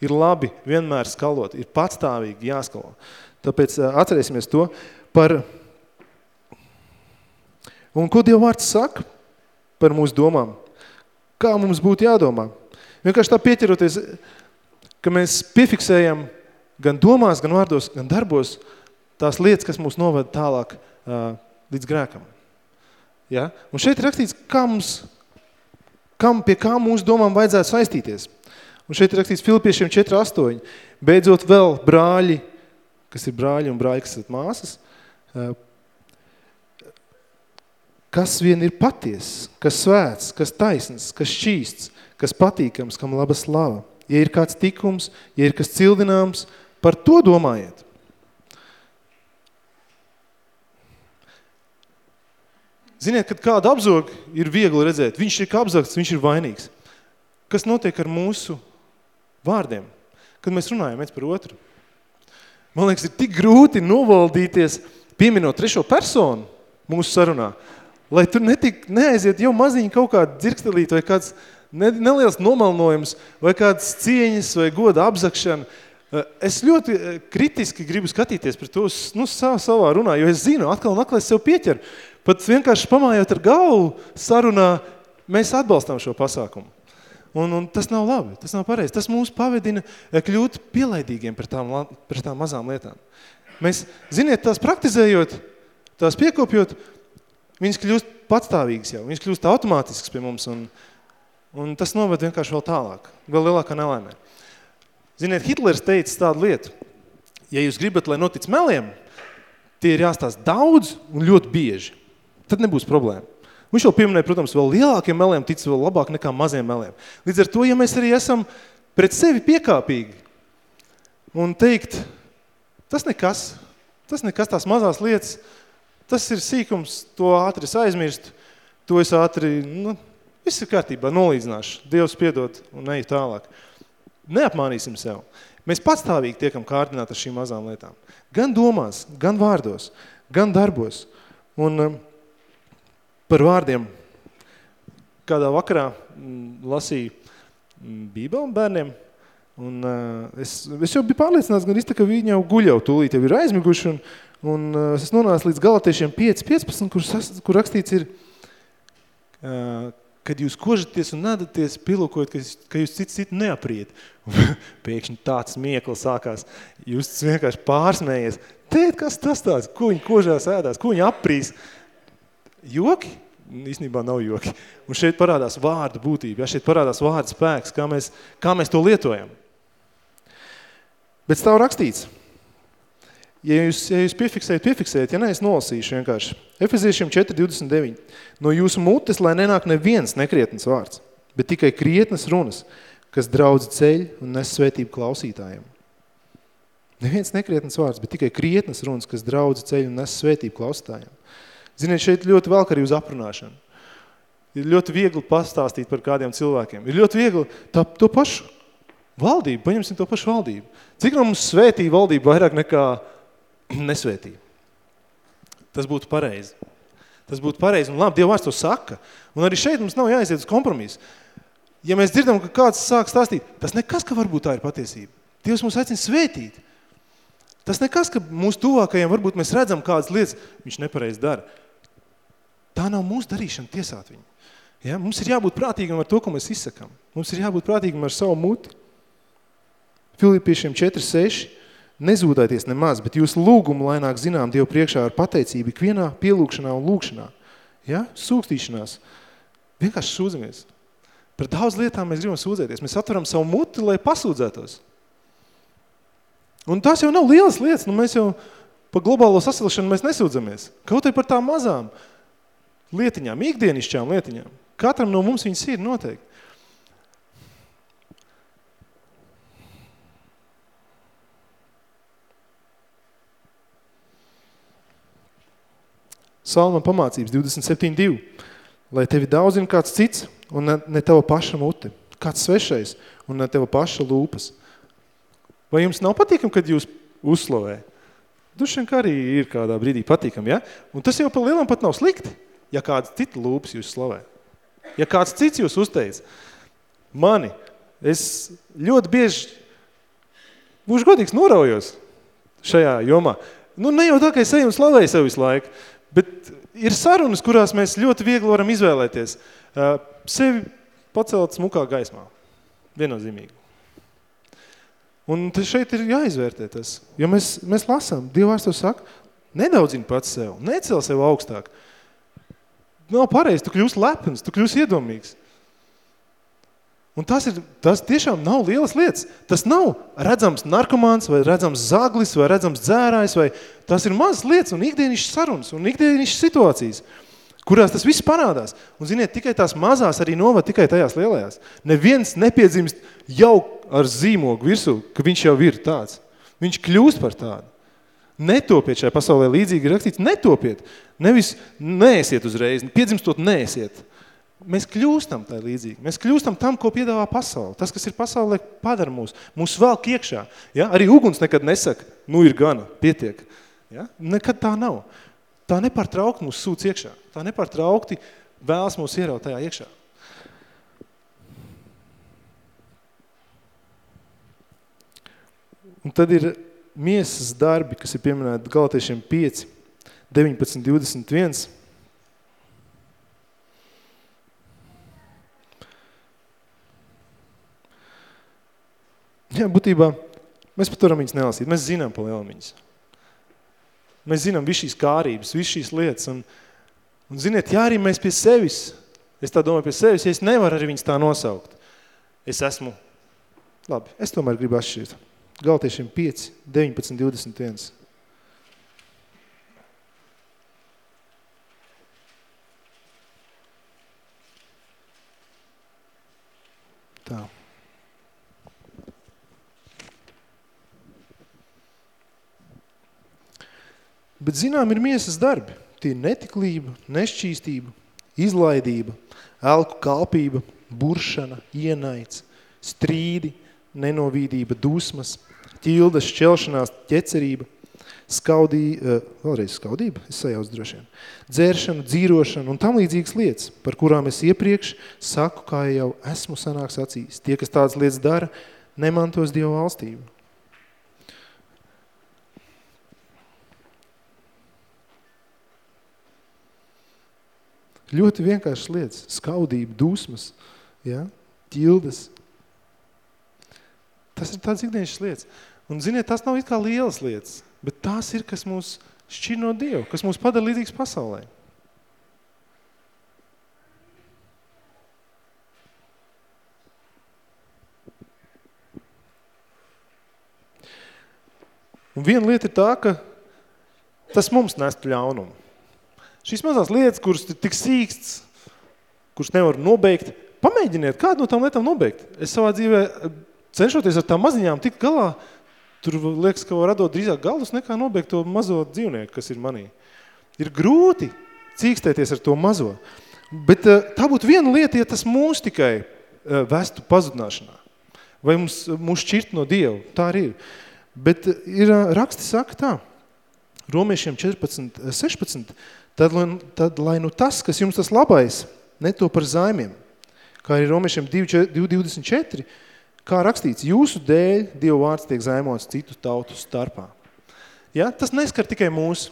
ir labi vienmēr skalot, ir patstāvīgi jāskalo. Tāpēc atcerēsimies to par... Un ko Dievu vārds saka par mūsu domām? Kā mums būtu jādomā? Vienkārši tā pieķeroties, ka mēs piefiksējam gan domās, gan vārdos, gan darbos tās lietas, kas mūs novada tālāk uh, līdz grēkam. Ja? Un šeit ir rakstīts, kā mums, kam, pie kā mūsu domām vajadzētu saistīties. Un šeit ir rakstīts Filipiešiem 4.8. Beidzot vēl brāļi, kas ir brāļi un brāļi, kas ir māsas, uh, kas vien ir paties, kas svēts, kas taisns, kas šķīsts, kas patīkams, kam laba slava. Ja ir kāds tikums, ja ir kas cildināms, par to domājiet. Ziniet, kad kādu apzogu ir viegli redzēt, viņš ir kā apzogts, viņš ir vainīgs. Kas notiek ar mūsu vārdiem, kad mēs runājam viens par otru? Man liekas, ir tik grūti novaldīties, pieminot trešo personu mūsu sarunā, lai tur netik, neaiziet jau maziņi kaut kāda dzirkstelīt vai kāds ne, neliels nomalnojums vai kāds cieņas vai goda apzakšana, Es ļoti eh, kritiski gribu skatīties par to nu, savā, savā runā, jo es zinu, atkal un atkal es sev pieķeru. Pat vienkārši pamājot ar galvu sarunā, mēs atbalstām šo pasākumu. Un, un tas nav labi, tas nav pareizi. Tas mūs pavedina eh, kļūt pielaidīgiem par tām, par tām mazām lietām. Mēs, ziniet, tās praktizējot, tās piekopjot, viņas kļūst patstāvīgas jau, viņas kļūst automātisks pie mums, un, un tas noved vienkārši vēl tālāk, vēl lielākā nelaimē. Ziniet, Hitlers teica tādu lietu, ja jūs gribat, lai notic meliem, tie ir jāstāst daudz un ļoti bieži. Tad nebūs problēma. Viņš jau pieminēja, protams, vēl lielākiem meliem tic vēl labāk nekā maziem meliem. Līdz ar to, ja mēs arī esam pret sevi piekāpīgi un teikt, tas nekas, tas nekas, tās mazās lietas, tas ir sīkums, to ātri es aizmirstu, to es ātri, nu, viss ir kārtībā, nolīdzināšu, Dievs piedod un eju tālāk. Neapmānīsim sev. Mēs patstāvīgi tiekam kārdināti ar šīm mazām lietām. Gan domās, gan vārdos, gan darbos. Un um, par vārdiem kādā vakarā mm, lasīju mm, bībeli bērniem, un uh, es, es jau biju pārliecināts, gan izta, ka viņi jau guļ jau tūlīt, jau ir aizmiguši, un, un uh, es nonācu līdz galatiešiem 5.15, kur, kur rakstīts ir, uh, kad jūs kožaties un nadaties, pilūkojot, ka, ka jūs cits citu neapriet. Pēkšņi tāds miekls sākās. Jūs vienkārši pārsmējies. Tēt, kas tas tāds? Ko viņi kožās ēdās? Ko viņi aprīs? Joki? Īstenībā nav joki. Un šeit parādās vārda būtība. Ja? Šeit parādās vārda spēks, kā mēs, kā mēs to lietojam. Bet stāv rakstīts. Ja jūs, ja jūs piefiksējat, piefiksējat, ja ne, es nolasīšu vienkārši. Efeziešiem 4.29. No jūsu mutes, lai nenāk neviens nekrietnes vārds, bet tikai krietnes runas, kas draudz ceļ un nes svētību klausītājiem. Neviens nekrietnes vārds, bet tikai krietnes runas, kas draudz ceļ un nes svētību klausītājiem. Ziniet, šeit ļoti velk arī uz aprunāšanu. Ir ļoti viegli pastāstīt par kādiem cilvēkiem. Ir ļoti viegli tā, to pašu valdību, paņemsim to pašu valdību. Cik no mums svētīja valdību vairāk nekā nesvētīja? Tas būtu pareizi. Tas būtu pareizi un labi, Dieva vārds to saka. Un arī šeit mums nav jāiziet uz kompromisu. Ja mēs dzirdam, ka kāds sāk stāstīt, tas nekas, ka varbūt tā ir patiesība. Dievs mums aicina svētīt. Tas nekas, ka mūsu tuvākajiem varbūt mēs redzam kādas lietas, viņš nepareizi dara. Tā nav mūsu darīšana tiesāt viņu. Ja? Mums ir jābūt prātīgam ar to, ko mēs izsakam. Mums ir jābūt prātīgam ar savu muti. Filipiešiem 4.6. Nezūdaities nemaz, bet jūs lūgumu laināk zinām Dievu priekšā ar pateicību ikvienā pielūkšanā un lūkšanā. Ja? Sūkstīšanās. Vienkārši sūdzamies. Par daudz lietām mēs gribam sūdzēties. Mēs atveram savu muti, lai pasūdzētos. Un tās jau nav lielas lietas. Nu, mēs jau pa globālo sasilšanu mēs nesūdzamies. Kaut arī par tām mazām lietiņām, ikdienišķām lietiņām. Katram no mums viņas ir noteikti. Salma pamācības 27.2. Lai tevi daudzina kāds cits un ne, ne tava paša mute. Kāds svešais un ne tava paša lūpas. Vai jums nav patīkam, kad jūs uzslavē? Dušiem, ka arī ir kādā brīdī patīkam, ja? Un tas jau pa lielam pat nav slikti, ja kāds cita lūpas jūs slavē. Ja kāds cits jūs uzteic, mani, es ļoti bieži, būšu godīgs, noraujos šajā jomā. Nu, ne jau tā, ka es eju un slavēju sev visu laiku, bet ir sarunas, kurās mēs ļoti viegli varam izvēlēties uh, sevi pacelt smukā gaismā. Viennozīmīgi. Un šeit ir jāizvērtē tas. Jo mēs, mēs lasām, Dievārs to saka, nedaudzini pats sev, necel sev augstāk. Nav pareizi, tu kļūsi lepns, tu kļūsi iedomīgs. Un tas, ir, tas tiešām nav lielas lietas. Tas nav redzams narkomāns, vai redzams zaglis, vai redzams dzērājs, vai tas ir mazas lietas un ikdienišķas sarunas un ikdienišķas situācijas, kurās tas viss parādās. Un ziniet, tikai tās mazās arī novad tikai tajās lielajās. Neviens nepiedzimst jau ar zīmogu virsū, ka viņš jau ir tāds. Viņš kļūst par tādu. Netopiet šajā pasaulē līdzīgi rakstīts, netopiet. Nevis neesiet uzreiz, piedzimstot neesiet. Mēs kļūstam tā līdzīgi. Mēs kļūstam tam, ko piedāvā pasaule. Tas, kas ir pasaulē, padara mūs. Mūs velk iekšā. Ja? Arī uguns nekad nesaka, nu ir gana, pietiek. Ja? Nekad tā nav. Tā nepārtraukti mūs sūc iekšā. Tā nepārtraukti vēlas mūs ieraut tajā iekšā. Un tad ir miesas darbi, kas ir pieminēti Galatiešiem 5, 19, 21. Jā, būtībā mēs pat varam viņas nelasīt. Mēs zinām pa lielam viņas. Mēs zinām visu šīs kārības, visu šīs lietas. Un, un ziniet, ja arī mēs pie sevis, es tā domāju pie sevis, ja es nevaru arī viņas tā nosaukt, es esmu, labi, es tomēr gribu atšķirt. Galtiešiem 5, 19, 21. Tā. Bet zinām ir miesas darbi. Tie netiklība, nešķīstība, izlaidība, elku kalpība, buršana, ienaids, strīdi, nenovīdība, dusmas, ķildas, šķelšanās, ķecerība, skaudī, uh, vēlreiz skaudība, es sajaucu droši vien, dzēršana, dzīrošana un tam līdzīgas lietas, par kurām es iepriekš saku, kā jau esmu sanāks acīs. Tie, kas tādas lietas dara, nemantos Dievu valstību. Ļoti vienkāršas lietas. Skaudība, dusmas, ja? ķildes. Tas ir tāds ikdienišas lietas. Un, ziniet, tas nav it kā lielas lietas, bet tās ir, kas mūs šķir no Dieva, kas mūs padara līdzīgs pasaulē. Un viena lieta ir tā, ka tas mums nestu ļaunumu. Šīs mazās lietas, kuras ir tik sīksts, kuras nevar nobeigt, pamēģiniet kādu no tām lietām nobeigt. Es savā dzīvē cenšoties ar tām maziņām tikt galā, tur liekas, ka var radot drīzāk galus nekā nobeigt to mazo dzīvnieku, kas ir manī. Ir grūti cīkstēties ar to mazo. Bet eh, tā būtu viena lieta, ja tas mūs tikai eh, vestu pazudināšanā. Vai mums, mūs šķirt no Dieva. Tā arī ir. Bet eh, ir raksti saka tā. Romiešiem 14, 16 tad, tad lai nu tas, kas jums tas labais, neto par zaimiem, kā arī romiešiem 2.24, kā rakstīts, jūsu dēļ Dieva vārds tiek zaimots citu tautu starpā. Ja? Tas neskar tikai mūsu.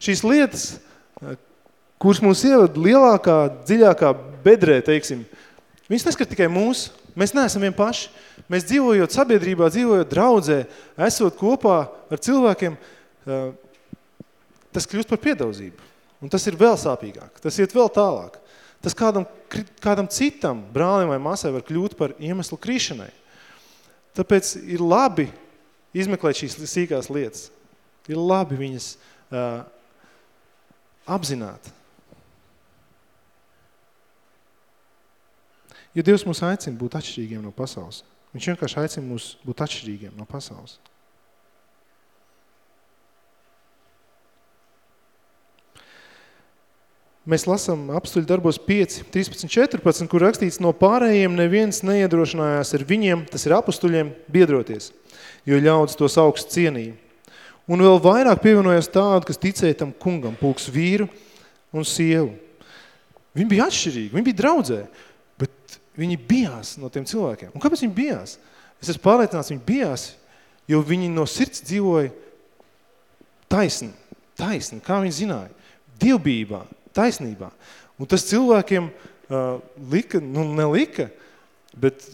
Šīs lietas, kuras mūs ievad lielākā, dziļākā bedrē, teiksim, viņas neskar tikai mūsu. Mēs neesam vien paši. Mēs dzīvojot sabiedrībā, dzīvojot draudzē, esot kopā ar cilvēkiem, tas kļūst par piedauzību. Un tas ir vēl sāpīgāk, tas iet vēl tālāk. Tas kādam, kādam citam brālim vai masai var kļūt par iemeslu krišanai. Tāpēc ir labi izmeklēt šīs sīkās lietas. Ir labi viņas uh, apzināt. Jo Dievs mūs aicina būt atšķirīgiem no pasaules. Viņš vienkārši aicina mūs būt atšķirīgiem no pasaules. Mēs lasām apstuļu darbos 5, 13, 14, kur rakstīts, no pārējiem neviens neiedrošinājās ar viņiem, tas ir apustuļiem, biedroties, jo ļaudis tos augsts cienīja. Un vēl vairāk pievienojās tādu, kas ticēja tam kungam, pulks vīru un sievu. Viņi bija atšķirīgi, viņi bija draudzē, bet viņi bijās no tiem cilvēkiem. Un kāpēc viņi bijās? Es esmu pārliecināts, viņi bijās, jo viņi no sirds dzīvoja taisni, taisni, kā viņi zināja, dievbībā, taisnībā. Un tas cilvēkiem uh, lika, nu nelika, bet,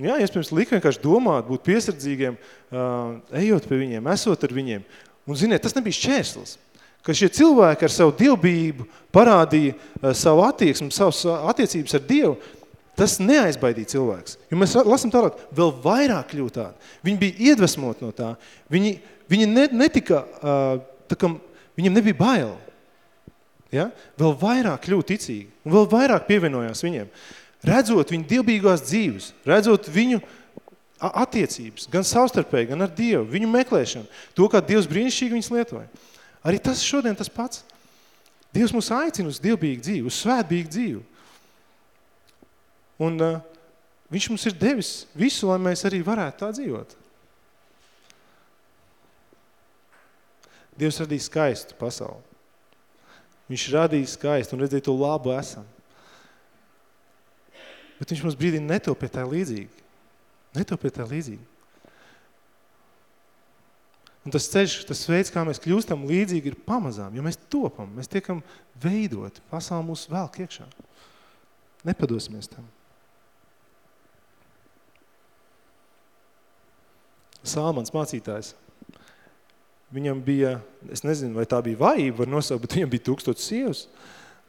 jā, iespējams, lika vienkārši domāt, būt piesardzīgiem, uh, ejot pie viņiem, esot ar viņiem. Un, ziniet, tas nebija šķērslis. Ka šie cilvēki ar savu dievbību parādīja uh, savu attieksmi, savas attiecības ar Dievu, tas neaizbaidīja cilvēks. Jo mēs lasam tālāk, vēl vairāk kļūt tādi. Viņi bija iedvesmot no tā. Viņi, viņi ne, netika, uh, tā kā, viņiem nebija baila ja? vēl vairāk kļūt ticīgi un vēl vairāk pievienojās viņiem. Redzot viņu dievbīgās dzīves, redzot viņu attiecības, gan savstarpēji, gan ar Dievu, viņu meklēšanu, to, kā Dievs brīnišķīgi viņus lietoja. Arī tas šodien tas pats. Dievs mūs aicina uz dievbīgu dzīvi, uz svētbīgu dzīvi. Un uh, viņš mums ir devis visu, lai mēs arī varētu tā dzīvot. Dievs radīja skaistu pasauli. Viņš radīja skaistu un redzēja to labu esam. Bet viņš mums brīdī netop pie tā līdzīgi. Netop pie tā līdzīgi. Un tas ceļš, tas veids, kā mēs kļūstam līdzīgi, ir pamazām, jo mēs topam, mēs tiekam veidot, pasauli mūs velk iekšā. Nepadosimies tam. Sāmans mācītājs, viņam bija, es nezinu, vai tā bija vājība, var nosaukt, bet viņam bija tūkstots sievas.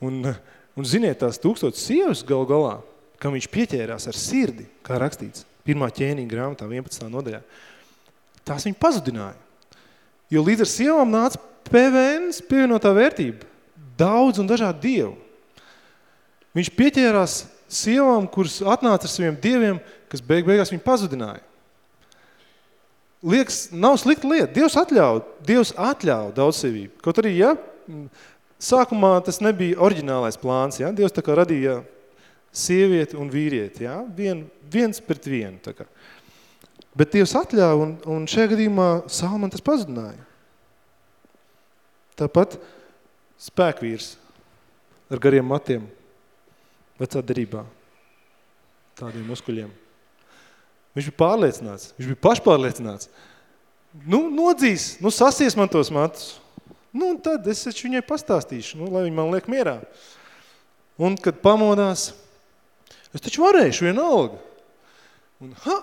Un, un ziniet, tās tūkstots sievas gal galā, kam viņš pieķērās ar sirdi, kā rakstīts, pirmā ķēnīga grāmatā 11. nodaļā, tās viņu pazudināja. Jo līdz ar sievām nāca PVNs, pievienotā vērtība, daudz un dažādu dievu. Viņš pieķērās sievām, kuras atnāca ar saviem dieviem, kas beig beigās viņu pazudināja. Liekas, nav slikta lieta. Dievs atļauj, Dievs atļauj daudzsevību. Kaut arī, ja, sākumā tas nebija oriģinālais plāns, ja, Dievs tā kā radīja sievieti un vīrieti, ja, vien, viens pret vienu. Tā kā. Bet Dievs atļauj, un, un šajā gadījumā Salman tas pazudināja. Tāpat spēkvīrs ar gariem matiem vecā derībā, tādiem muskuļiem. Viņš bija pārliecināts, viņš bija pašpārliecināts. Nu, nodzīs, nu, sasies man tos matus. Nu, tad es taču viņai pastāstīšu, nu, lai viņi man liek mierā. Un, kad pamodās, es taču varēšu vienalga. Un, ha,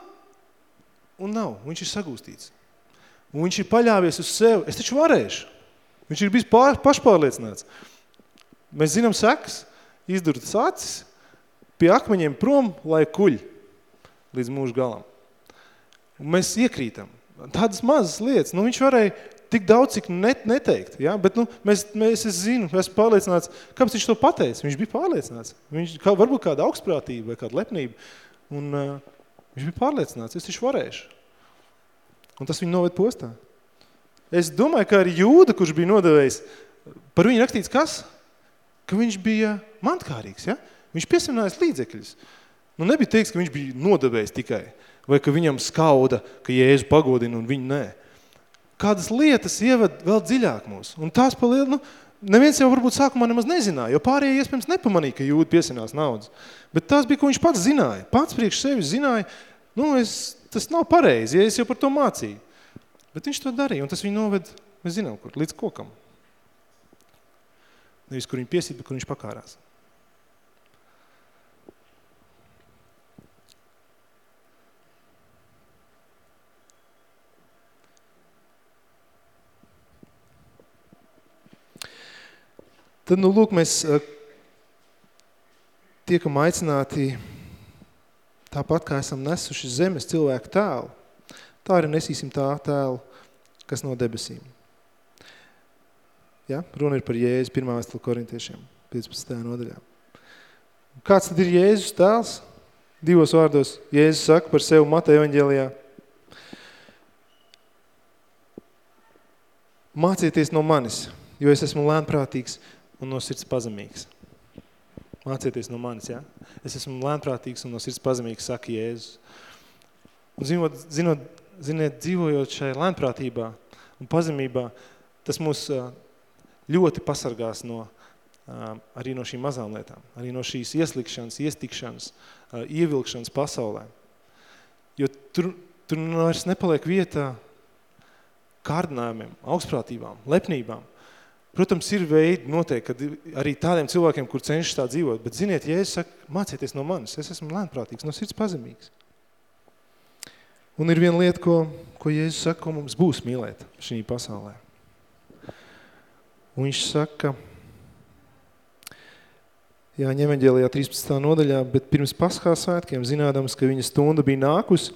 un nav, viņš ir sagūstīts. Un viņš ir paļāvies uz sevi, es taču varēšu. Viņš ir bijis pār, pašpārliecināts. Mēs zinām sekas, izdurtas acis, pie akmeņiem prom, lai kuļ līdz mūža galam. Un mēs iekrītam. Tādas mazas lietas. Nu, viņš varēja tik daudz, cik net, neteikt. Ja? Bet nu, mēs, mēs, es zinu, esmu pārliecināts, kāpēc viņš to pateica. Viņš bija pārliecināts. Viņš, kā, varbūt kāda augstprātība vai kāda lepnība. Un uh, viņš bija pārliecināts, es taču varēšu. Un tas viņu noved postā. Es domāju, ka arī Jūda, kurš bija nodevējis, par viņu rakstīts kas? Ka viņš bija mantkārīgs. Ja? Viņš piesavinājis līdzekļus. Nu, nebija teiks, ka viņš bija nodevējis tikai, vai ka viņam skauda, ka Jēzu pagodina un viņu nē. Kādas lietas ieved vēl dziļāk mūs. Un tās pa lielu, nu, neviens jau varbūt sākumā nemaz nezināja, jo pārējie iespējams nepamanīja, ka Jūda piesinās naudas. Bet tās bija, ko viņš pats zināja. Pats priekš sevi zināja, nu, es, tas nav pareizi, ja es jau par to mācīju. Bet viņš to darīja, un tas viņu noved, mēs zinām, kur, līdz kokam. Nevis, kur viņa piesīt, bet kur viņš pakārās. Tad, nu, lūk, mēs eh, tiekam aicināti tāpat, kā esam nesuši zemes cilvēku tēlu, tā arī nesīsim tā tēlu, kas no debesīm. Ja? Runa ir par Jēzu pirmā vēstuli korintiešiem, 15. nodaļā. Kāds tad ir Jēzus tēls? Divos vārdos Jēzus saka par sevi Mateja evaņģēlijā. Mācieties no manis, jo es esmu lēnprātīgs un no sirds pazemīgs. Mācieties no manis, ja? Es esmu lēnprātīgs un no sirds pazemīgs, saka Jēzus. Un zinot, zinot, ziniet, dzīvojot šai lēnprātībā un pazemībā, tas mūs ļoti pasargās no, arī no šīm mazām lietām, arī no šīs ieslikšanas, iestikšanas, ievilkšanas pasaulē. Jo tur, tur vairs nepaliek vieta kārdinājumiem, augstprātībām, lepnībām. Protams, ir veidi noteikti, kad arī tādiem cilvēkiem, kur cenšas tā dzīvot, bet ziniet, ja es saku, mācieties no manis, es esmu lēnprātīgs, no sirds pazemīgs. Un ir viena lieta, ko, ko Jēzus saka, ko mums būs mīlēt šī pasaulē. Un viņš saka, Jāņa evaņģēlijā 13. nodaļā, bet pirms paskā svētkiem, zinādams, ka viņa stunda bija nākus,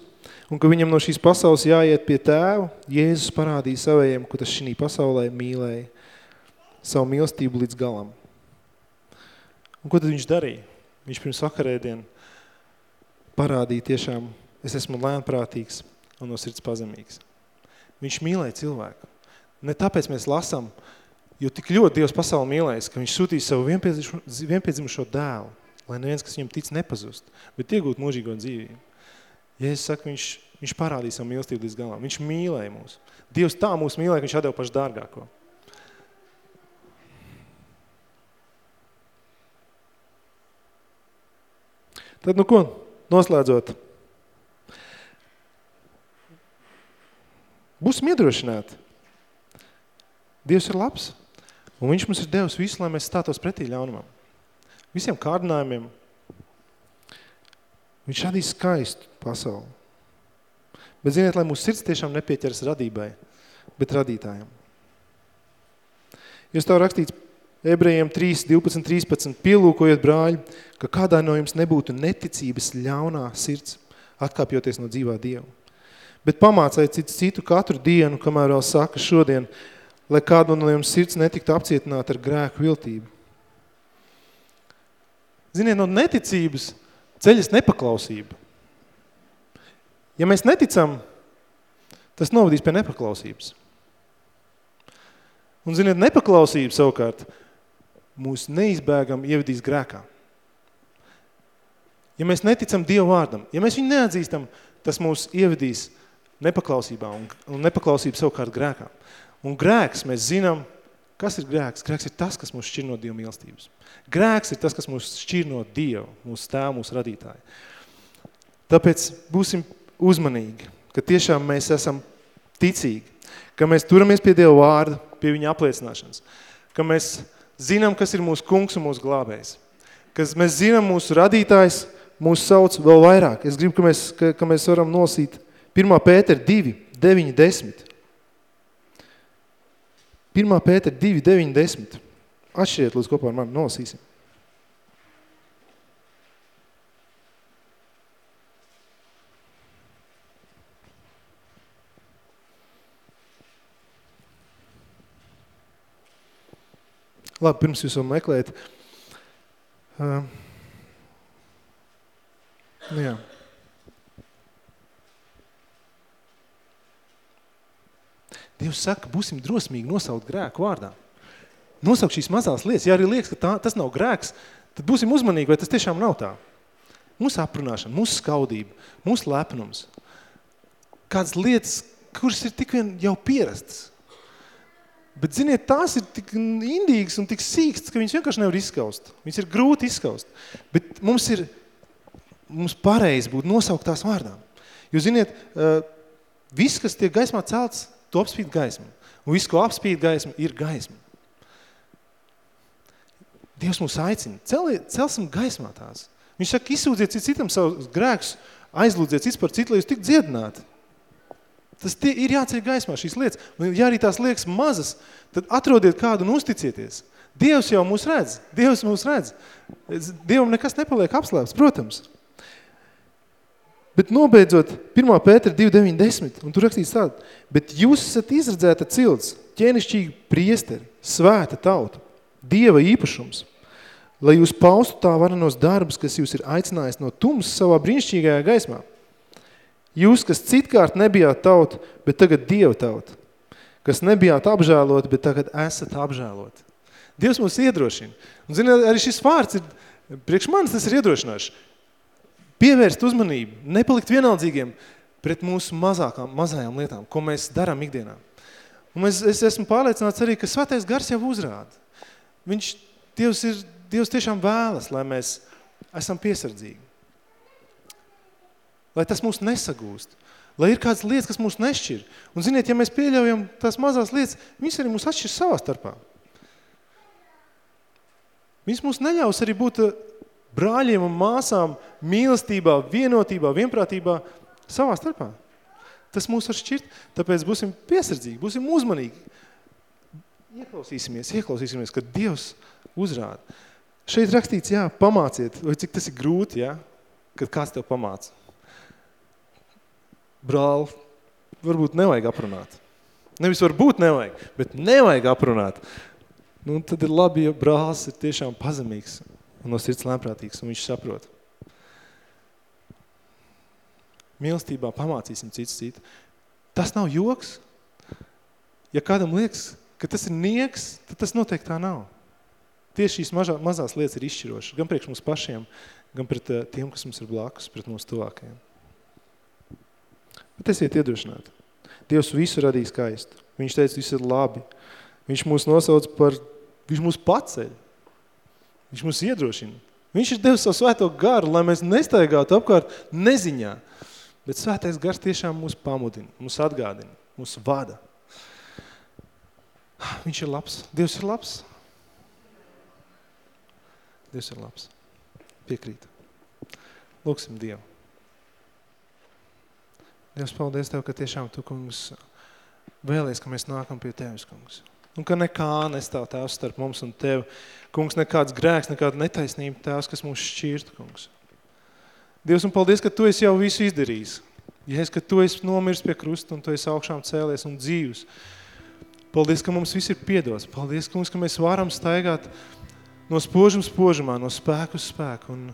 un ka viņam no šīs pasaules jāiet pie tēva, Jēzus parādīja savējiem, ko tas šī pasaulē mīlēja savu mīlestību līdz galam. Un ko tad viņš darīja? Viņš pirms vakarēdien parādīja tiešām, es esmu lēnprātīgs un no sirds pazemīgs. Viņš mīlēja cilvēku. Ne tāpēc mēs lasām, jo tik ļoti Dievs pasauli mīlēs, ka viņš sūtīja savu vienpiedzimušo dēlu, lai neviens, kas viņam tic, nepazust, bet iegūt mūžīgo dzīvību. Ja es saku, viņš, viņš parādīja savu mīlestību līdz galam. Viņš mīlēja mūs. Dievs tā mūs mīlēja, ka viņš atdeva pašu dārgāko. Tad, nu ko, noslēdzot. Būsim iedrošināti. Dievs ir labs, un viņš mums ir devis visu, lai mēs stātos pretī ļaunumam. Visiem kārdinājumiem. Viņš radīs skaistu pasauli. Bet ziniet, lai mūsu sirds tiešām nepieķeras radībai, bet radītājiem. Jūs tā rakstīts ebrejiem 3, 12, 13, pielūkojot brāļi, ka kādā no jums nebūtu neticības ļaunā sirds, atkāpjoties no dzīvā Dieva. Bet pamācēt citu, citu katru dienu, kamēr vēl saka šodien, lai kādu no jums sirds netiktu apcietināta ar grēku viltību. Ziniet, no neticības ceļas nepaklausība. Ja mēs neticam, tas novadīs pie nepaklausības. Un, ziniet, nepaklausība savukārt mūs neizbēgam ievedīs grēkā. Ja mēs neticam Dievu vārdam, ja mēs viņu neatzīstam, tas mūs ievedīs nepaklausībā un, un nepaklausība savukārt grēkā. Un grēks, mēs zinām, kas ir grēks? Grēks ir tas, kas mūs šķir no Dieva mīlestības. Grēks ir tas, kas mūs šķir no Dieva, mūsu tēva, mūsu radītāja. Tāpēc būsim uzmanīgi, ka tiešām mēs esam ticīgi, ka mēs turamies pie Dieva vārda, pie viņa apliecināšanas, ka mēs zinām, kas ir mūsu kungs un mūsu glābējs, ka mēs zinām mūsu radītājs, mūs sauc vēl vairāk. Es gribu, ka mēs, ka, ka mēs varam nosīt 1. Pēter 2, 9, 10. 1. Pēter 2, 9, 10. Atšķiriet, lūdzu, kopā ar mani nosīsim. Labi, pirms jūs vēl meklējat. Uh, nu jā. Dievs saka, būsim drosmīgi nosaukt grēku vārdā. Nosaukt šīs mazās lietas. Ja arī liekas, ka tā, tas nav grēks, tad būsim uzmanīgi, vai tas tiešām nav tā. Mūsu aprunāšana, mūsu skaudība, mūsu lepnums. Kādas lietas, kuras ir tik vien jau pierastas. Bet, ziniet, tās ir tik indīgas un tik sīkstas, ka viņas vienkārši nevar izskaust. Viņas ir grūti izskaust. Bet mums ir, mums pareizi būt nosaukt tās vārdām. Jo, ziniet, viss, kas tiek gaismā celts, to apspīd gaismu. Un viss, ko apspīd gaismu, ir gaisma. Dievs mūs aicina. Cel, celsim gaismā tās. Viņš saka, izsūdziet citam savus grēkus, aizlūdziet cits par citu, lai jūs tik dziedināti. Tas tie, ir jāceļ gaismā šīs lietas. Un, ja arī tās liekas mazas, tad atrodiet kādu un uzticieties. Dievs jau mūs redz. Dievs mūs redz. Dievam nekas nepaliek apslēpts, protams. Bet nobeidzot 1. Pētera 2.9.10, un tur rakstīts tādu, bet jūs esat izredzēta cilts, ķēnišķīgi priesteri, svēta tauta, Dieva īpašums, lai jūs paustu tā varenos darbus, kas jūs ir aicinājis no tums savā brīnišķīgajā gaismā. Jūs, kas citkārt nebijāt tauta, bet tagad Dieva tauta, kas nebijāt apžēlot, bet tagad esat apžēlot. Dievs mūs iedrošina. Un, ziniet, arī šis vārds ir, priekš manis tas ir iedrošināšs pievērst uzmanību, nepalikt vienaldzīgiem pret mūsu mazākām, mazajām lietām, ko mēs darām ikdienā. Un es, es esmu pārliecināts arī, ka svētais gars jau uzrāda. Viņš, Dievs, ir, Dievs tiešām vēlas, lai mēs esam piesardzīgi. Lai tas mūs nesagūst. Lai ir kādas lietas, kas mūs nešķir. Un ziniet, ja mēs pieļaujam tās mazās lietas, viņas arī mūs atšķir savā starpā. Viņas mūs neļaus arī būt brāļiem un māsām mīlestībā, vienotībā, vienprātībā savā starpā. Tas mūs var šķirt, tāpēc būsim piesardzīgi, būsim uzmanīgi. Ieklausīsimies, ieklausīsimies, kad Dievs uzrāda. Šeit rakstīts, jā, pamāciet, vai cik tas ir grūti, jā, kad kāds tev pamāca. Brāl, varbūt nevajag aprunāt. Nevis varbūt nevajag, bet nevajag aprunāt. Nu, tad ir labi, ja brālis ir tiešām pazemīgs un no sirds lēmprātīgs, un viņš saprot. Mīlestībā pamācīsim cits citu. Tas nav joks. Ja kādam liekas, ka tas ir nieks, tad tas noteikti tā nav. Tieši šīs mažā, mazās lietas ir izšķirošas, gan priekš mums pašiem, gan pret uh, tiem, kas mums ir blakus, pret mūsu tuvākajiem. Bet esiet iedrošināti. Dievs visu radīja skaistu. Viņš teica, viss ir labi. Viņš mūs nosauc par, viņš mūs paceļ. Viņš mūs iedrošina. Viņš ir devis savu svēto garu, lai mēs nestaigātu apkārt neziņā. Bet svētais gars tiešām mūs pamudina, mūs atgādina, mūs vada. Viņš ir labs. Dievs ir labs. Dievs ir labs. Piekrīt. Lūksim Dievu. Dievs, paldies Tev, ka tiešām Tu, kungs, vēlies, ka mēs nākam pie Tevis, kungs. Un ka nekā nestāv Tēvs starp mums un Tev. Kungs, nekāds grēks, nekāda netaisnība Tēvs, kas mūs šķirtu, kungs. Dievs, un paldies, ka Tu esi jau visu izdarījis. Jēs, ka Tu esi nomirs pie krusta un Tu esi augšām cēlies un dzīvs. Paldies, ka mums viss ir piedots. Paldies, kungs, ka mēs varam staigāt no spožuma spožumā, no spēku uz spēku. Un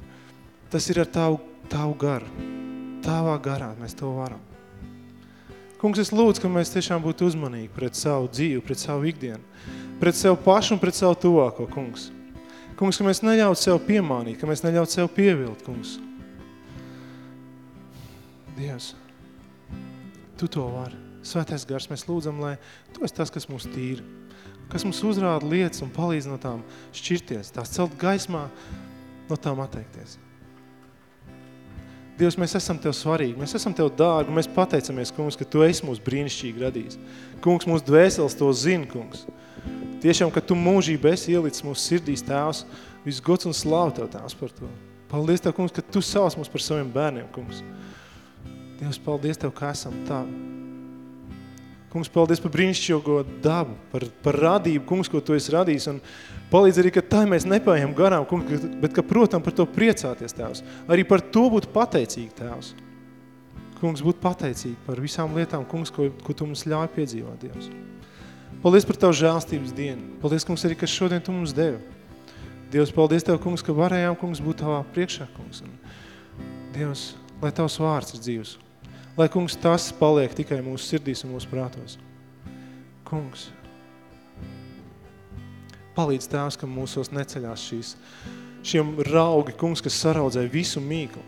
tas ir ar tavu, tavu garu. Tavā garā mēs to varam. Kungs, es lūdzu, ka mēs tiešām būtu uzmanīgi pret savu dzīvi, pret savu ikdienu, pret sev pašu un pret savu tuvāko, kungs. Kungs, ka mēs neļautu sev piemānīt, ka mēs neļautu sev pievilt, kungs. Dievs, Tu to vari. Svētais gars, mēs lūdzam, lai Tu esi tas, kas mūs tīra, kas mums uzrāda lietas un palīdz no tām šķirties, tās celt gaismā, no tām atteikties. Dievs, mēs esam Tev svarīgi, mēs esam Tev dārgi, mēs pateicamies, kungs, ka Tu esi mūs brīnišķīgi radījis. Kungs, mūsu dvēseles to zina, kungs. Tiešām, ka Tu mūžība esi ielicis mūsu sirdīs, Tēvs, viss gods un slāv Tev, Tēvs, par to. Paldies Tev, kungs, ka Tu savs mūs par saviem bērniem, kungs. Dievs, paldies Tev, ka esam tā. Kungs, paldies par brīnišķīgo dabu, par, par radību, kungs, ko Tu esi radījis. Un palīdz arī, ka tā mēs nepājam garām, kungs, bet ka, protams, par to priecāties, Tēvs. Arī par to būt pateicīgi, Tēvs. Kungs, būt pateicīgi par visām lietām, kungs, ko, ko Tu mums ļauj piedzīvot, Dievs. Paldies par Tavu žēlstības dienu. Paldies, kungs, arī, ka šodien Tu mums devi. Dievs, paldies Tev, kungs, ka varējām, kungs, būt Tavā priekšā, kungs. Un Dievs, lai Tavs vārds ir dzīvs. Lai, kungs, tas paliek tikai mūsu sirdīs un mūsu prātos. Kungs, palīdz Tēvs, ka mūsos neceļās šīs, šiem raugi, kungs, kas saraudzē visu mīklu.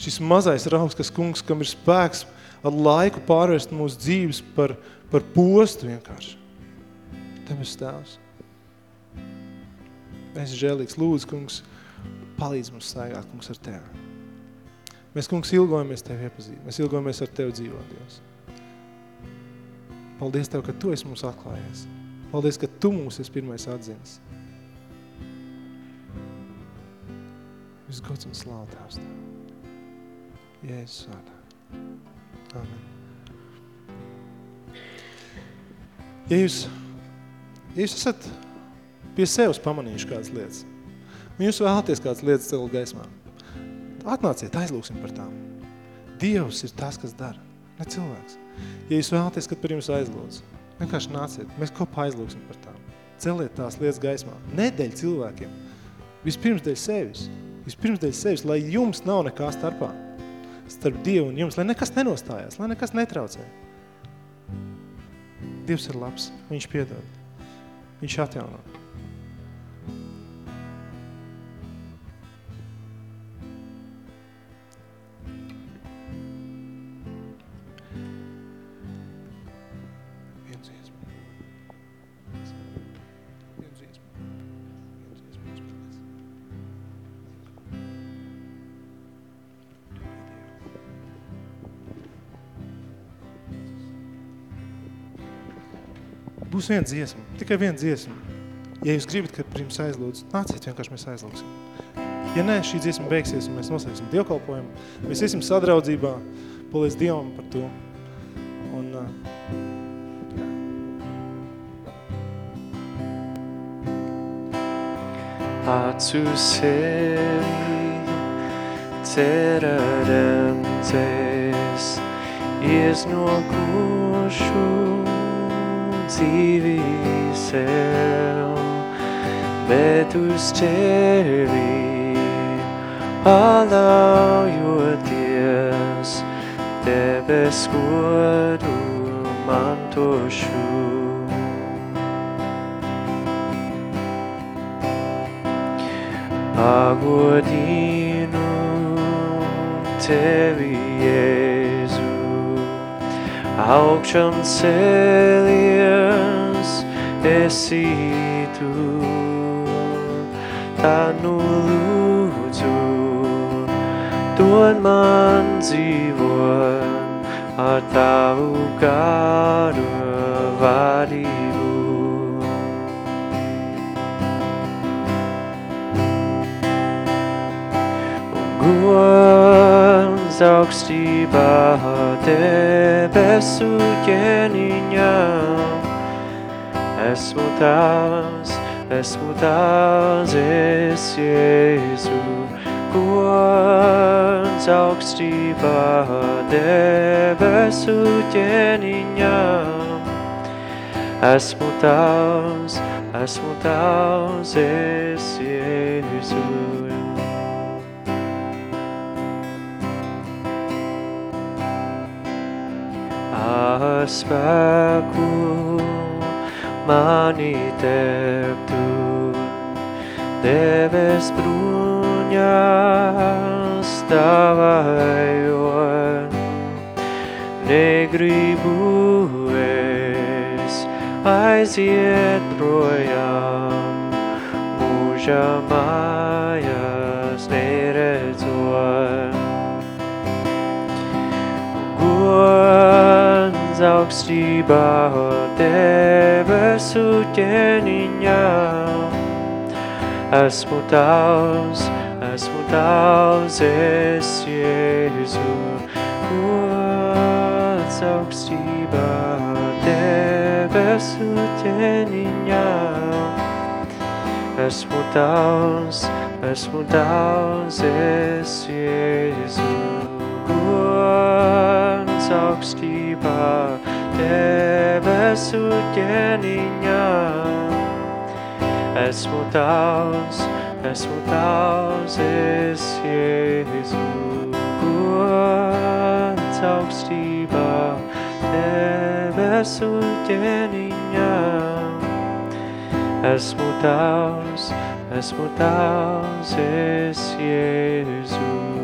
Šis mazais raugs, kas, kungs, kam ir spēks ar laiku pārvērst mūsu dzīves par, par postu vienkārši. Tevis Tēvs. Es žēlīgs, lūdzu, kungs, palīdz mums staigāt, kungs, ar Tevi. Mēs, kungs, ilgojamies Tevi iepazīt. Mēs ilgojamies ar Tevi dzīvot, Dievs. Paldies Tev, ka Tu esi mums atklājies. Paldies, ka Tu mūs esi pirmais atzins. Viss gods un slāv Tēvs Tev. Jēzus vārdā. Amen. Ja jūs, ja jūs esat pie sevis pamanījuši kādas lietas, un jūs vēlaties kādas lietas celt gaismā, atnāciet, aizlūksim par tām. Dievs ir tas, kas dara, ne cilvēks. Ja jūs vēlaties, kad par jums aizlūdz, vienkārši nāciet, mēs kopā aizlūksim par tām. Celiet tās lietas gaismā. Nedēļ cilvēkiem. Vispirms dēļ sevis. Vispirms dēļ sevis, lai jums nav nekā starpā. Starp Dievu un jums, lai nekas nenostājās, lai nekas netraucē. Dievs ir labs, viņš piedod. Viņš atjauno. Būs viena dziesma, tikai viena dziesma. Ja jūs gribat, kad par jums aizlūdz, nāciet vienkārši mēs aizlūksim. Ja nē, šī dziesma beigsies un mēs noslēgsim dievkalpojumu, mēs iesim sadraudzībā, palīdz Dievam par to. Un, uh, acu sevi cerarentes iesnogušu dzīvi sev, bet uz tevi paļaujoties, teves godu mantošu. pagodinu tevi, Jēzu. Augšam cēlies esi tu, tā nu lūdzu, dod man dzīvot ar tavu garu vadību. Un gods augstībā debesu ķēniņām, Esmu tās, esmu tās, es Jēzu. Gods augstībā debesu ķēniņām. Esmu tavs, esmu tavs, es Jēzu. Ar spēku mani teptu, debes bruņās tavājot. Negribu es aiziet projām, mūža mājās Gods augstībā debesu ķēniņām. Esmu tavs, esmu tavs, es Jēzu. Gods augstībā debesu ķēniņām. Esmu tavs, esmu tavs, es Jēzu. Gods augstībā debesu ķēniņām. Esmu tavs, esmu tavs, es Jēzu. Gods augstībā debesu ķēniņām. Esmu tavs, esmu tavs, es Jēzu.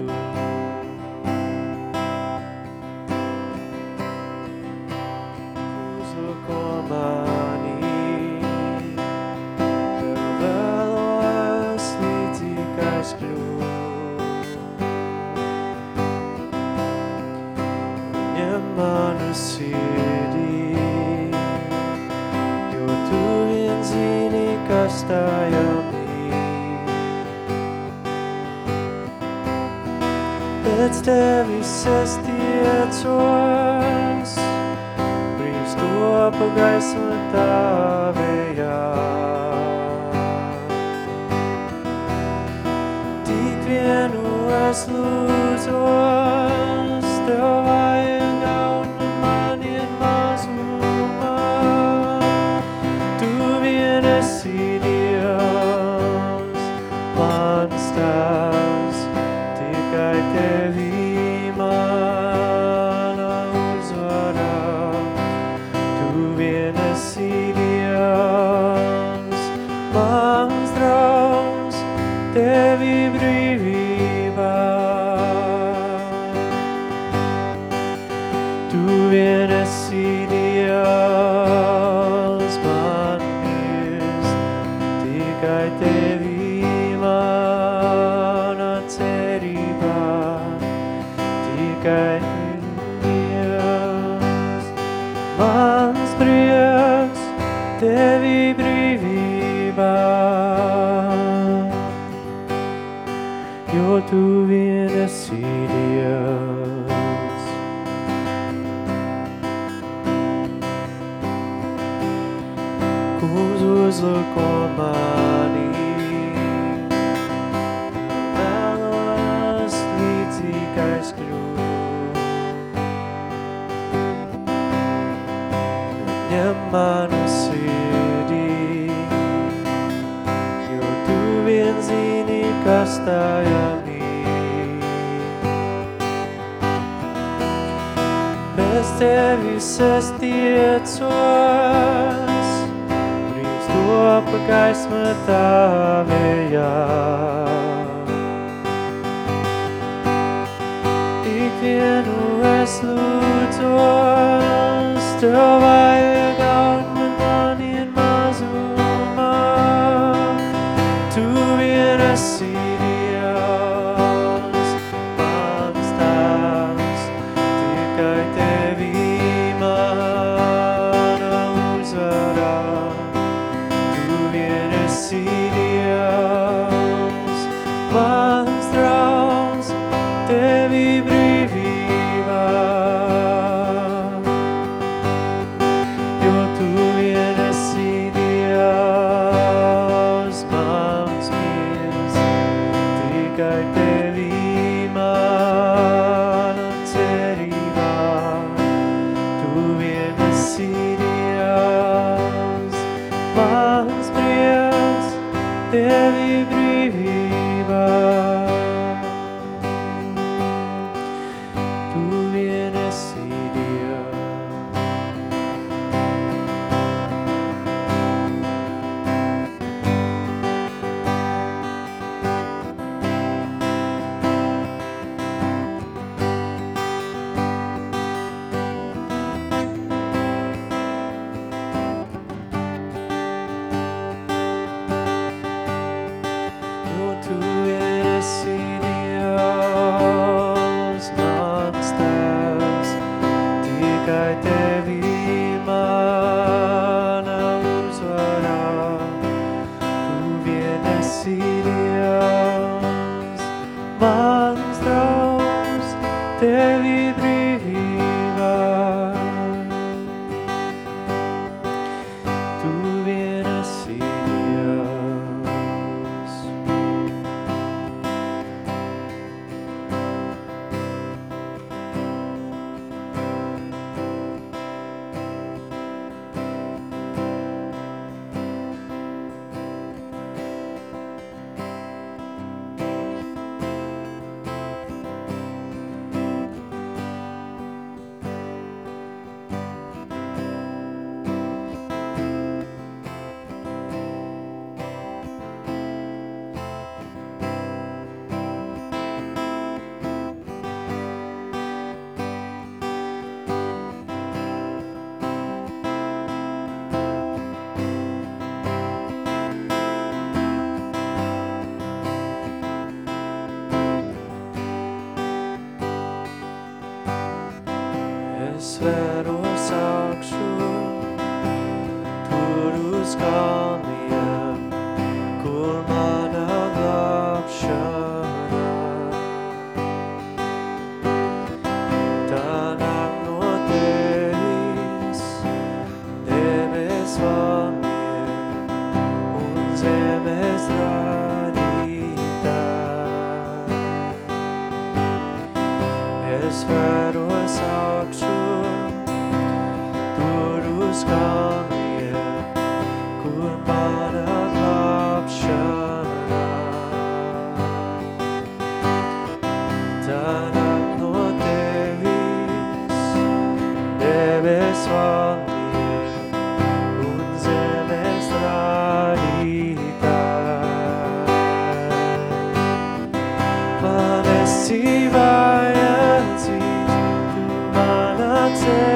Mans draugs, tevi brīvībā. Tevis es tiecos, brīvs topa gaisma tavējā. Tik man esi vajadzīgs, tu man atsēdi.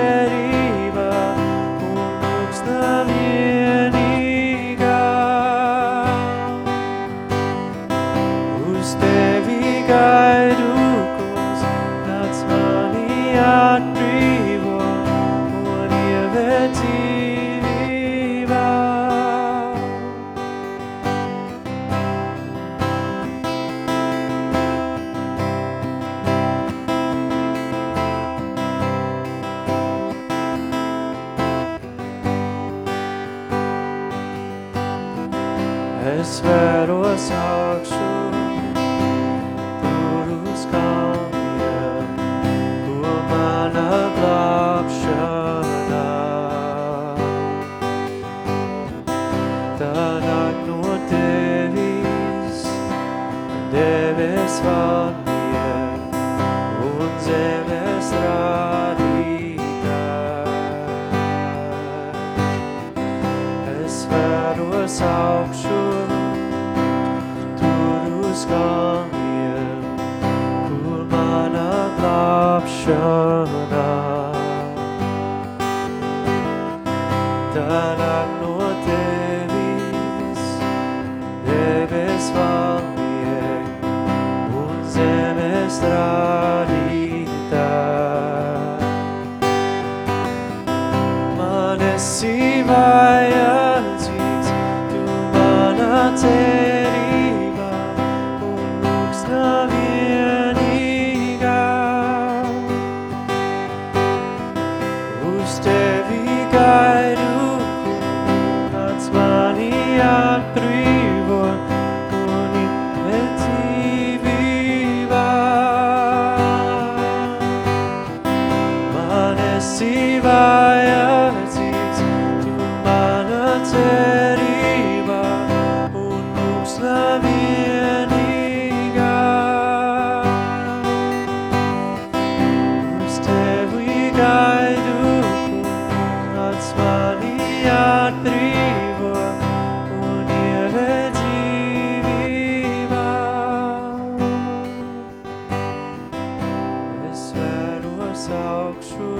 uz augšu,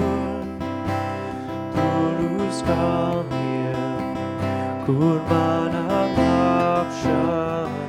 tur uz kalniem, kur mana glābšana.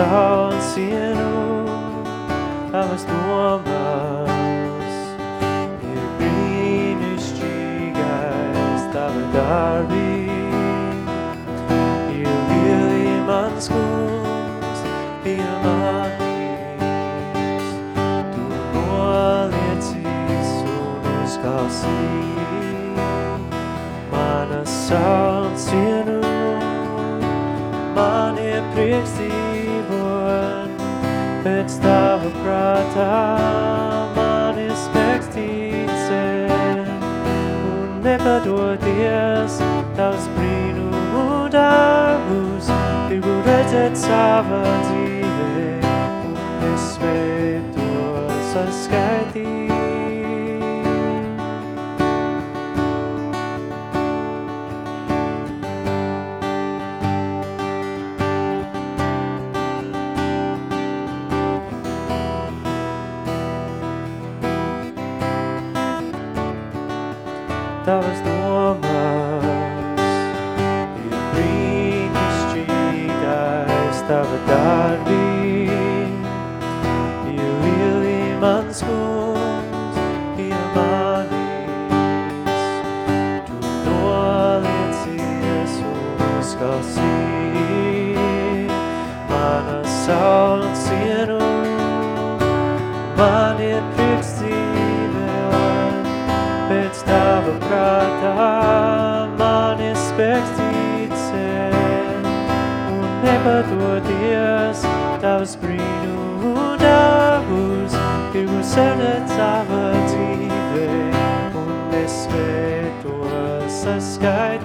saucienu, tavas domas. esi mana saucienu, manie prieks dzīvot, pēc tava prātā manie spēks ticēt, un nepadoties tavs brīnumu darbus, gribu redzēt savā dzīvē, un es spēju to saskatīt. Tava prātā man ir spēks ticēt un nepadoties tavs brīnumu darbus, gribu sēdēt savā dzīvē un nespēju to saskaitīt.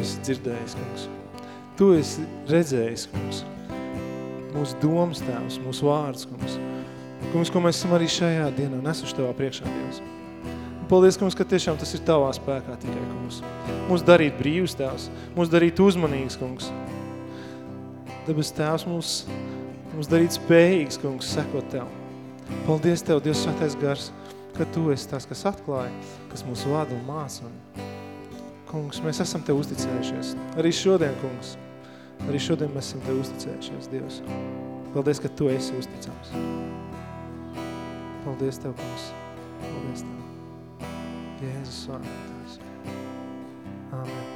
Esi dzirdējis, kungs. Tu esi redzējis, kungs. Mūsu domas Tēvs, mūsu vārds, kungs. Kungs, ko mēs esam arī šajā dienā nesuši Tavā priekšā, Dievs. Paldies, kungs, ka tiešām tas ir Tavā spēkā tikai, kungs. Mūs darīt brīvs, Tēvs. Mūs darīt uzmanīgs, kungs. Debes Tēvs, mūs, mūs darīt spējīgs, kungs, sekot Tev. Paldies Tev, Dievs, svētais gars, ka Tu esi tas, kas atklāja, kas mūs vada un māca. Un, kungs, mēs esam Tev uzticējušies. Arī šodien, kungs, arī šodien mēs esam Tev uzticējušies, Dievs. Paldies, ka Tu esi uzticams. Paldies Tev, kungs. Paldies Tev. Jēzus vārdā. Āmen.